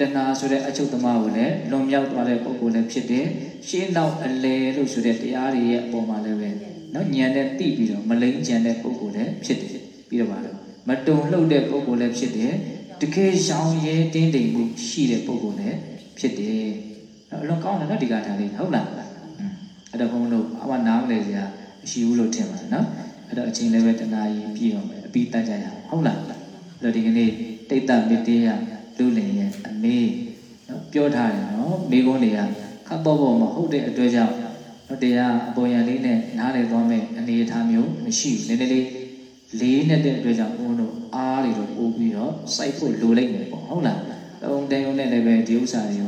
တဏှာဆိုတဲ့အချုပ်သမားကိုလည်းလွန်မြောက်သွားတဲ့ပုဂ္ဂိုလ်လည်းဖြစ်တယ်ရှင်းနောက်အလေလို့ဆိုတဲ့တရားတွေရဲ့အပေါ်မှာလည်းပဲနော်ဉာဏ်နဲ့သိပြီးတော့မလိမ့်ကြံတဲ့ပုဂ္ဂိုလ်လည်းဖြစ်တယ်ပြီးတော့ပါတော့မတုံလှုပ်တဲ့ပုဂ္ဂိုလ်လည်းဖြစ်တယ်တကယ်ရှောင်ရဲတင်းတိမ်မှုရှိတဲ့ပုဂ္ဂိုလ်လည်းဖြစ်တယ်နော်အလွန်ကောင်းတယ်နော်ဒီကထာလေးဟုတ်လားအဲ့တော့ဘုန်းတို့အမနားမလဲစရာမရှိဘူးလို့ထင်ပါတယ်နော်အဲ့တော့အချိန်လည်းပဲတနာကြီးပြည့်အောင်ပဲအပြီးတတ်ကြရအောင်ဟုတ်လားအဲ့တော့ဒီကနေ့တိတ်တမတေးရ လူလင်ရဲ့အမေနော်ပြောထားတယ်နော်မိကုန်းတွေကခတ်တော့ပေါ်မဟုတ်တဲ့အတွက်ကြောင့်တော့တရားအပေါ်ရန်လေးနဲ့နားလည်သွားမယ်အနေအထားမျိုးမရှိဘူးနည်းနည်းလေးလေးနဲ့တဲ့အတွက်ကြောင့်ဘုန်းတို့အားတွေတော့ပို့ပြီးတော့စိုက်ဖို့လိုလိုက်မယ်ပေါ့ဟုတ်လားတုံတုံနဲ့လည်းပဲဒီဥစ္စာတွေ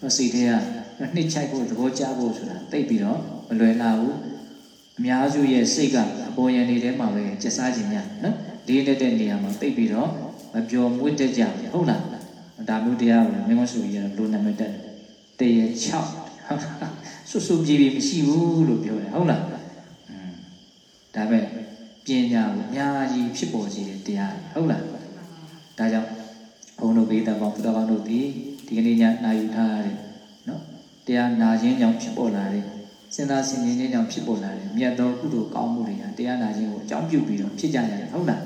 ကိုစိတ်ထဲကနှစ်ချိုက်ဖို့သဘောကျဖို့ဆိုတာသိပြီးတော့မလွယ်လာဘူးအများစုရဲ့စိတ်ကအပေါ်ရန်နေထဲမှာပဲကျစားခြင်းများနော်လေးနဲ့တဲ့နေရာမှာသိပြီးတော့မပျော်မွေ့တတ်ကြဘူးဟုတ်လား ဒါမျိုးတရားကိုမင်းမဆိုကြီးရဘလို့နာမည်တက်တရ6ဆွဆွပြေပြေမရှိဘူးလို့ပြောတယ်ဟုတ်လားอืมဒါပဲပညာကိုအများကြီးဖြစ်ပေါ်စေတဲ့တရားဟုတ်လားဒါကြောင့်ဘုန်းတို့ဘေးတပေါင်းသူတော်ကောင်းတို့ဒီဒီကနေ့ညနာယူထားရတယ်နော်တရားနာခြင်းကြောင့်ဖြစ်ပေါ်လာတဲ့စဉ်းစားဆင်ခြင်ခြင်းကြောင့်ဖြစ်ပေါ်လာတဲ့မြတ်သောကုသိုလ်ကောင်းမှုတွေဟာတရားနာခြင်းကိုအကြောင်းပြုပြီးတော့ဖြစ်ကြရတယ်ဟုတ်လား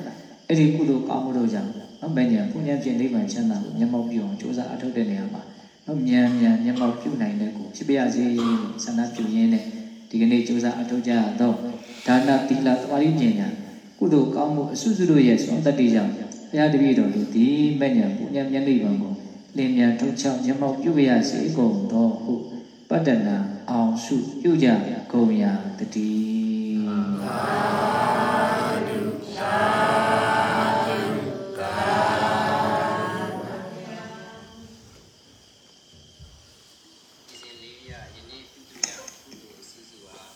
အဲ့ဒီကုသိုလ်ကောင်းမှုတို့ကြောင့် နော်ဘယ်ညာဘုညာဖြင့်နိဗ္ဗာန်ချမ်းသာကိုမျက်မှောက်ပြုအောင်ကြိုးစားအထောက်တဲ့နေရာမှာနော်မြန်မြန်မျက်မှောက်ပြုနိုင်တဲ့ကိုဖြစ်ပါရစေလို့ဆန္ဒပြုရင်းနဲ့ဒီကနေ့ကြိုးစားအထောက်ကြတော့ဒါနသီလသမာဓိပညာကုသိုလ်ကောင်းမှုအစွတ်စွတ်တို့ရဲ့စွမ်းတတ္တိကြောင့်ဘုရားတပည့်တော်တို့ဒီမဲ့ညာပူညာမျက်နှိပ်ပံကိုလင်းမြန်ထုတ်ချောက်မျက်မှောက်ပြုပါရစေကုန်သောဟုပတ္တနာအောင်စုပြုကြကုန်ရာတည်း